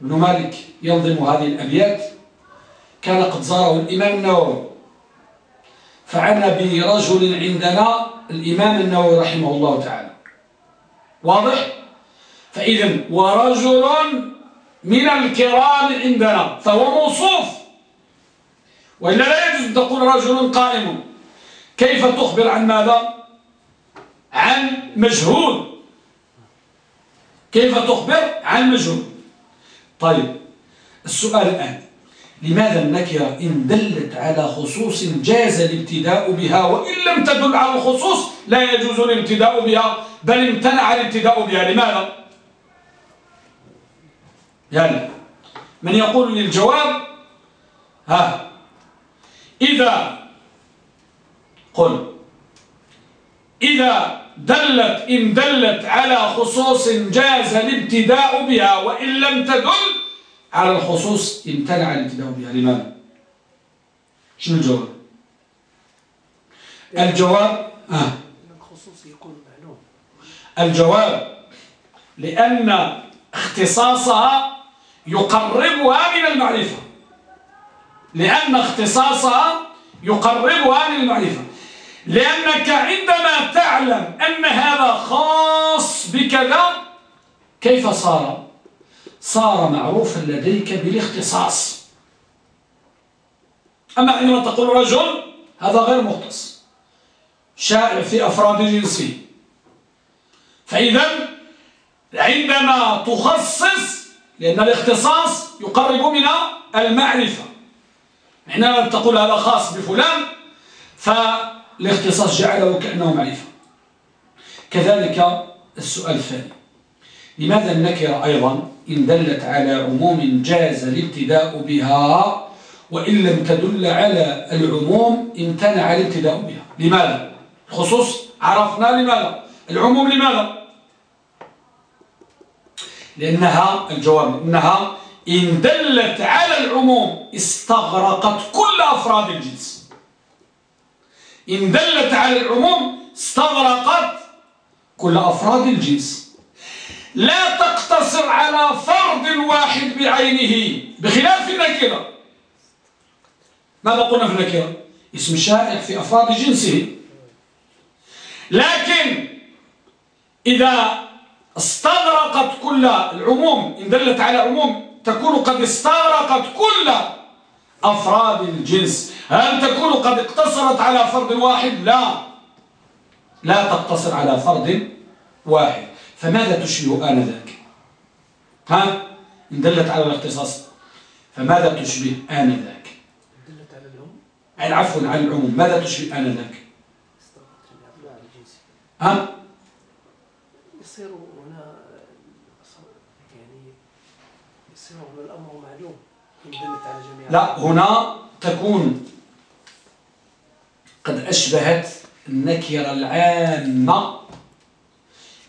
ابن مالك ينظم هذه الأبيات كان قد زاره الإمام النووي. فعنا برجل عندنا الإمام النووي رحمه الله تعالى. واضح؟ فإذا ورجل من الكرام عندنا فهو موصوف. وإلا لا يجوز أن تقول رجل قائم. كيف تخبر عن ماذا؟ عن مجهول. كيف تخبر؟ عن مجهول. طيب السؤال الآن. لماذا النكرة إن دلت على خصوص جاز الابتداء بها وإن لم تدل على الخصوص لا يجوز الابتداء بها بل امتنع الابتداء بها. لماذا؟ يعني من يقول للجواب ها إذا قل إذا دلت إن دلت على خصوص جاز الابتداء بها وإن لم تدل على الخصوص امتنع الابتداء بها. لماذا؟ شنو الجواب؟ الجواب آه. الخصوص يكون معلوم. الجواب لأن اختصاصها يقربها من المعرفة. لأن اختصاصها يقربها من المعرفة. لأنك عندما تعلم أن هذا خاص بكذا كيف صار؟ صار معروفا لديك بالاختصاص. أما عندما تقول رجل هذا غير مختص. شائع في أفراد جنسه فإذا عندما تخصص لأن الاختصاص يقرب من المعرفة. حينما تقول هذا خاص بفلان فالاختصاص جعله كأنه معرفة. كذلك السؤال الثاني. لماذا النكرة أيضا إن دلت على عموم جاز الابتداء بها وإن لم تدل على العموم امتنع الابتداء بها لماذا؟ خصوص عرفنا لماذا؟ العموم لماذا؟ لأنها الجواب إنها إن دلت على العموم استغرقت كل أفراد الجنس إن دلت على العموم استغرقت كل أفراد الجنس لا تقتصر على فرد واحد بعينه بخلاف النكرة. ماذا قلنا في النكرة؟ اسم شائع في أفراد جنسه. لكن إذا استغرقت كل العموم إن دلت على عموم تكون قد استغرقت كل أفراد الجنس. هل تكون قد اقتصرت على فرد واحد؟ لا. لا تقتصر على فرد واحد. فماذا تشبه آنذاك ها؟ إن دلت على الاختصاص فماذا تشبه آنذاك دلت على العموم؟ عفوا عن العموم ماذا تشبه آنذاك ها؟ يصير هنا يعني يصير هنا الأمر معلوم. إن دلت على جميع لا هنا تكون قد أشبهت النكرة العامة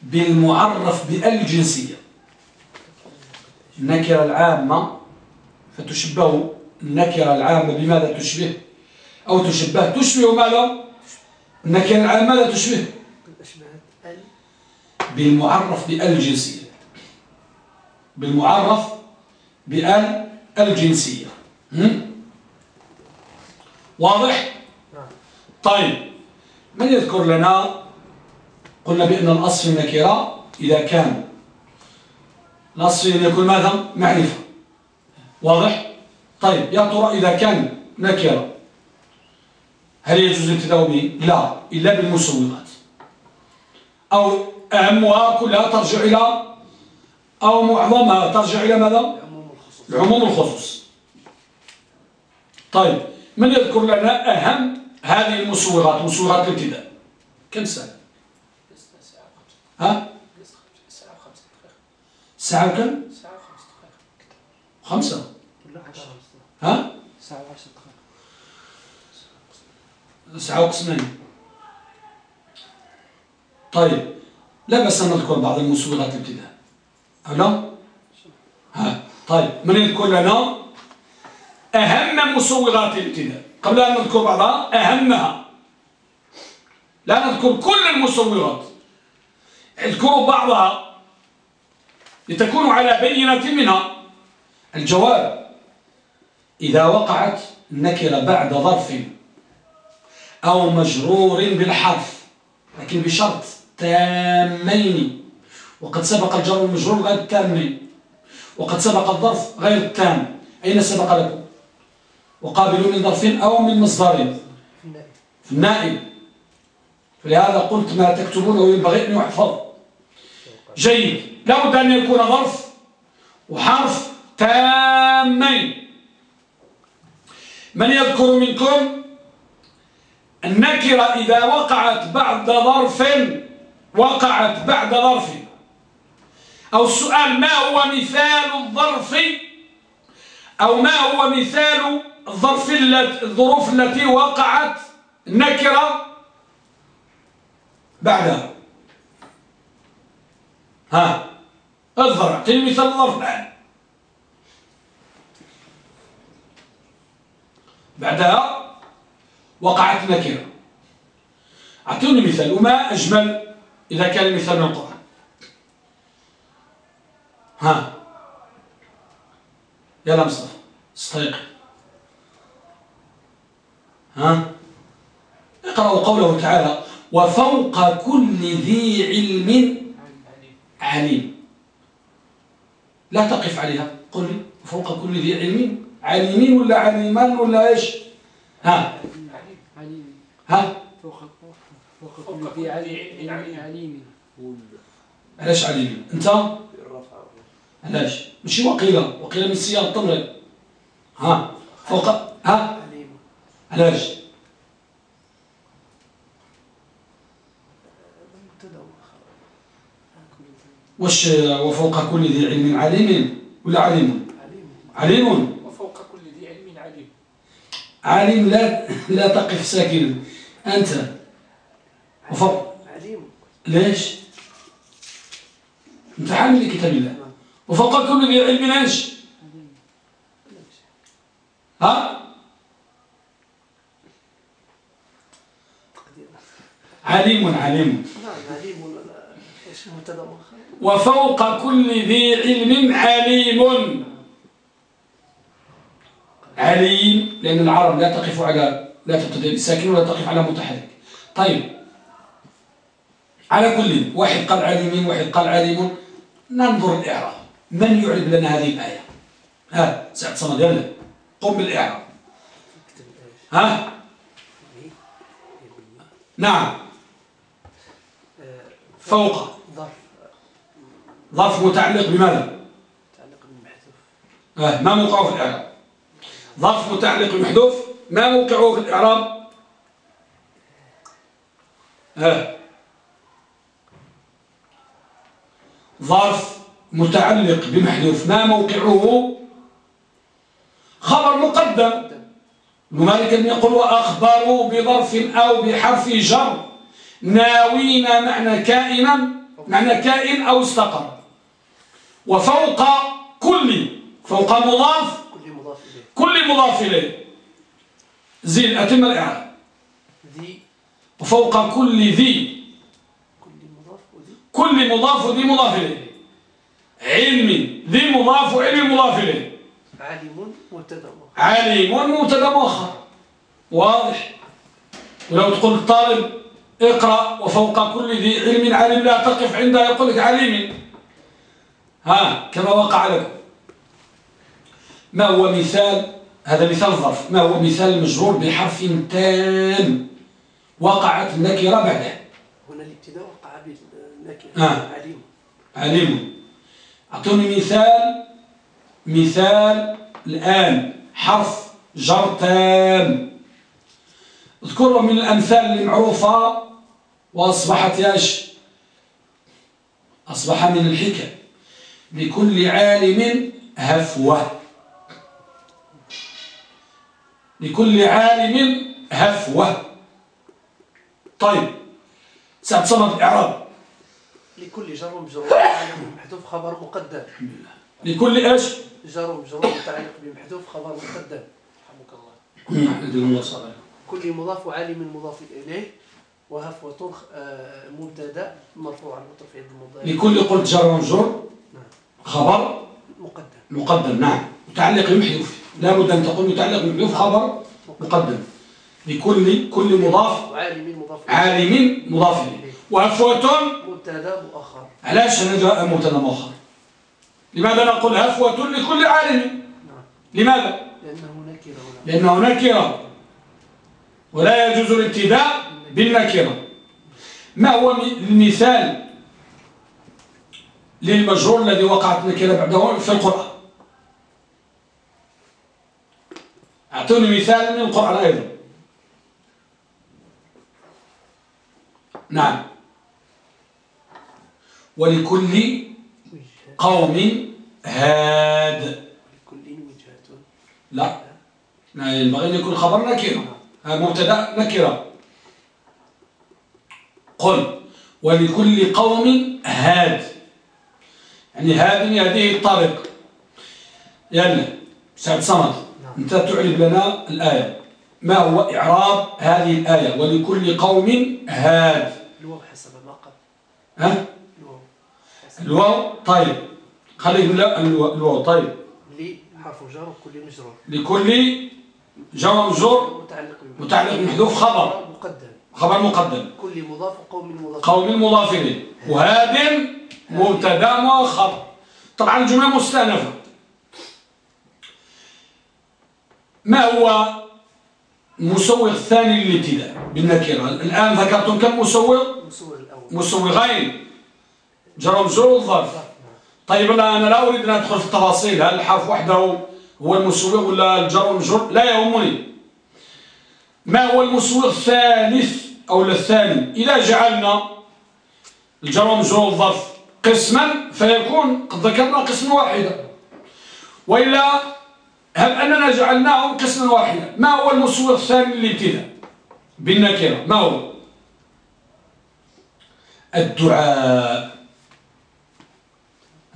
بالمعرف بالجنسية. النكرة العامة فتشبه النكرة العامة بماذا تشبه؟ أو تشبه تشبه ماذا؟ النكرة العامة ماذا تشبه؟ بالمعرف بالجنسية. بالمعرف بأل الجنسية. واضح؟ طيب من يذكر لنا قلنا بأن الأصل النكرة إذا كان الأصل يكون ماذا؟ معرفة واضح؟ طيب يا ترى إذا كان نكرة هل يجوز الابتداء به؟ لا إلا بالمسوغات أو أهمها كلها ترجع إلى أو معظمها ترجع إلى ماذا؟ العموم الخصوص طيب من يذكر لنا أهم هذه المصورات مصورات الابتداء كم سنة ها؟ ساعة وكم خمسة. ها؟ ساعة وعشر دقائق ساعة وقسمين طيب. لا بأس أن نذكر بعض المصورات الابتداء. أو ها؟ طيب. من يذكر لنا؟ أهم مصورات الابتداء. قبل أن نذكر بعضها أهمها. لا نذكر كل المصورات اذكروا بعضها لتكونوا على بينة منها الجواب. إذا وقعت النكرة بعد ظرف أو مجرور بالحرف لكن بشرط تامين. وقد سبق الجر والمجرور غير التامين وقد سبق الظرف غير التام. أين سبق لكم؟ وقابلوا من ظرف أو من مصدر. في النائب فلهذا قلت ما تكتبونه ينبغي أن يحفظ. جيد. لابد أن يكون ظرف وحرف تامين. من يذكر منكم النكرة إذا وقعت بعد ظرف وقعت بعد ظرف. أو السؤال ما هو مثال الظرف؟ أو ما هو مثال الظرف الظروف التي وقعت النكرة بعدها؟ ها اظهر اعطيني مثال الآن بعدها وقعت نكرة أعطوني مثال وما أجمل إذا كان المثال من القرآن. ها يلا مصطفى استيقظ ها اقرأوا قوله تعالى وفوق كل ذي علم عليم. لا تقف عليها. قل لي. فوق كل ذي علم. عليمين ولا عليمان ولا إيش؟ ها. ها. فوق فوق كل ذي علم. عليم. علاش عليم؟ أنت؟ علاش؟ ماشي وقيلة. وقيلة من سياق التمريض ها. فوق. ها. علاش؟ واش وفوق كل ذي علم عليم؟ ولا عليم؟ عليم. وفوق كل ذي علم عليم. عليم لا لا تقف ساكنا أنت. وفوق. عليم. ليش؟ انت حامل كتاب الله. وفوق كل ذي علم إيش ها؟ عليم عليم. وفوق كل ذي علم عليم. عليم لأن العرب لا تقف على لا تبتدئ بالساكن ولا تقف على متحرك. طيب. على كل واحد قال عليم واحد قال عليم. ننظر الإعراب. من يعرب لنا هذه الآية؟ ها سعد صمد يلا. قم بالإعراب. ها؟ نعم. فوق. ظرف متعلق بماذا؟ متعلق بالمحذوف. آه ما موقعه في الإعراب. ظرف متعلق بالمحذوف ما موقعه في الإعراب؟ آه. ظرف متعلق بمحذوف ما موقعه؟ خبر مقدم. مالك يقول وأخبروا بظرف أو بحرف جر. ناوين معنى كائنا معنى كائن أو استقر. وفوق كل فوق مضاف كل مضاف إليه. زين أتم الإعراب ذي. وفوق كل ذي. كل مضاف وذي. كل مضاف إليه. علم ذي مضاف وعلم مضاف إليه. عالم مبتدا عليم مبتدا مؤخر واضح. ولو تقول الطالب اقرأ وفوق كل ذي علم علم لا تقف عندها يقول لك عليم. ها كما وقع لكم ما هو مثال؟ هذا مثال ظرف. ما هو مثال مجرور بحرف تام؟ وقعت النكرة بعده. هنا الابتداء وقع بالنكرة. آه. عليم. عليم. أعطوني مثال. مثال الآن. حرف جر تام. اذكروا من الأمثال المعروفة. وأصبحت ياش أصبح من الحكم. لكل عالم هفوة. لكل عالم هفوة. طيب سأتصرف صمد الإعراب. لكل جر ومجرور متعلق بمحذوف خبر مقدم. لكل إيش؟ جر ومجرور متعلق بمحذوف خبر مقدم. رحمك الله. كل مضاف وعالم مضاف إليه وهفوة آه، مبتدأ مرفوع المترفع المضارع. لكل قلت جر ومجرور خبر مقدم. مقدم نعم. متعلق بمحذوف. لا بد أن تقول متعلق بمحذوف خبر مقدم. لكل كل مضاف وعالم مضاف عالم مضاف إليه. وهفوة مبتدا مؤخر. علاش هذا مبتدا مؤخر. لماذا نقول هفوة لكل عالم؟ نعم. لماذا؟ لأنه نكرة لأنه نكرة ولا يجوز الابتداء بالنكرة. ما هو المثال للمجرور الذي وقعت نكرة بعده في القرآن. أعطوني مثال من القرآن أيضا. نعم. ولكل قوم هاد. لا. لا ينبغي أن يكون خبر نكرة ها مبتدا نكرة قل. ولكل قوم هاد. يعني هذه هذه الطريق. يلا سعد صمد نعم. أنت تعرب لنا الآية. ما هو إعراب هذه الآية؟ ولكل قوم هاد. الواو حسب ما قبل ها؟ الواو الواو؟ طيب. خليه لا الواو طيب. لي حرف جر وكل مجرور. لكل جر مجرور متعلق متعلق بمحذوف خبر. مقدم. خبر مقدم. كل مضاف وقوم مضاف. قوم إليه وهاد مبتدا مؤخر طبعا الجملة مستأنفة ما هو المسوغ الثاني للابتداء بالنكرة؟ الآن ذكرتم كم مسوغ؟ مسوغين. جر ومجرور والظرف طيب لا أنا لا أريد أن أدخل في التفاصيل. هل الحرف وحده هو المسوغ ولا الجر والمجرور لا يهمني. ما هو المسوغ الثالث أو الثاني؟ إذا جعلنا الجر والمجرور والظرف قسما فيكون قد ذكرنا قسما واحدا. وإلا هل أننا جعلناهم قسما واحدا؟ ما هو المسوغ الثاني للابتداء؟ بالنكرة. ما هو؟ الدعاء.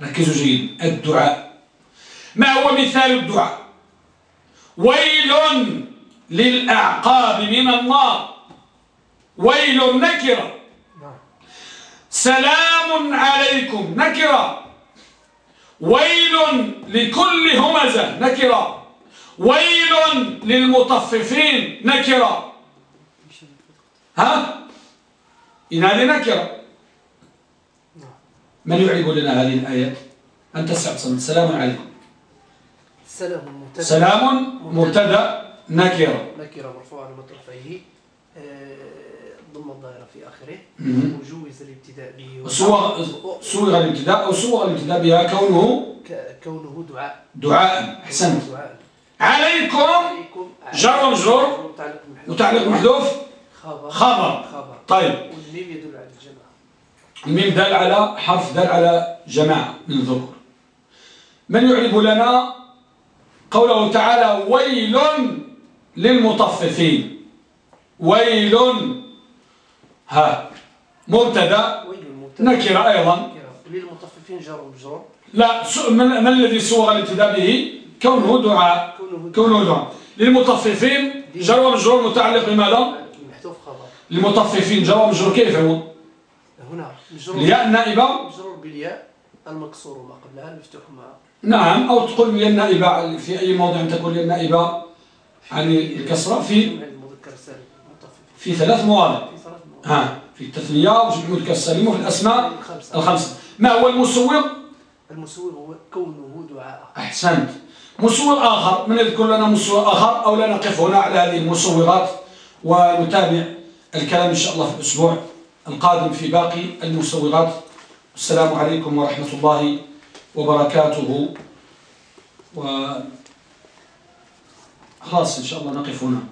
ركزوا جيد. الدعاء. ما هو مثال الدعاء؟ ويل للأعقاب من النار ويل نعم سلام عليكم. نكرة. ويل لكل همزة. نكرة. ويل للمطففين. نكرة. ها؟ إن هذه نكرة. من يعيب لنا هذه الآيات أنت سعد سلام عليكم. سلام مبتدأ. سلام مبتدأ. نكرة. نكرة مرفوعة لمطرفيه ضم الظاهرة في آخره. وجوز الابتداء به. صوغ الابتداء أو صوغ الابتداء بها كونه كونه دعاء. دعاء. أحسنت. دعاء. عليكم جر ومجرور متعلق محذوف خبر. طيب. والميم يدل على الجمع الميم دال على حرف دال على جماعة من الذكور من يعرب لنا قوله تعالى ويل للمطففين. ويل ها مبتدا نكرة أيضا. للمطففين جار ومجرور لا ما الذي سوغ الابتداء به؟ كونه دعاء. كونه دعاء. للمطففين جار ومجرور متعلق بماذا؟ محذوف خبر. للمطففين جار ومجرور كيف هو؟ هنا الياء النائبة. مجرور بالياء المكسور وما قبلها المفتوح مع نعم أو تقول الياء النائبة في أي موضع تكون الياء النائبة؟ يعني الكسرة في في ثلاث مواضع ها في التثنية وفي المذكر السليم وفي الأسماء الخمسة. ما هو المسوغ المسوغ هو كونه دعاء أحسنت. مسوغ آخر. من يذكر لنا مسوغ آخر أو لا نقف هنا على هذه المسوغات ونتابع الكلام إن شاء الله في الأسبوع القادم في باقي المسوغات السلام عليكم ورحمة الله وبركاته. و خلاص إن شاء الله نقف هنا.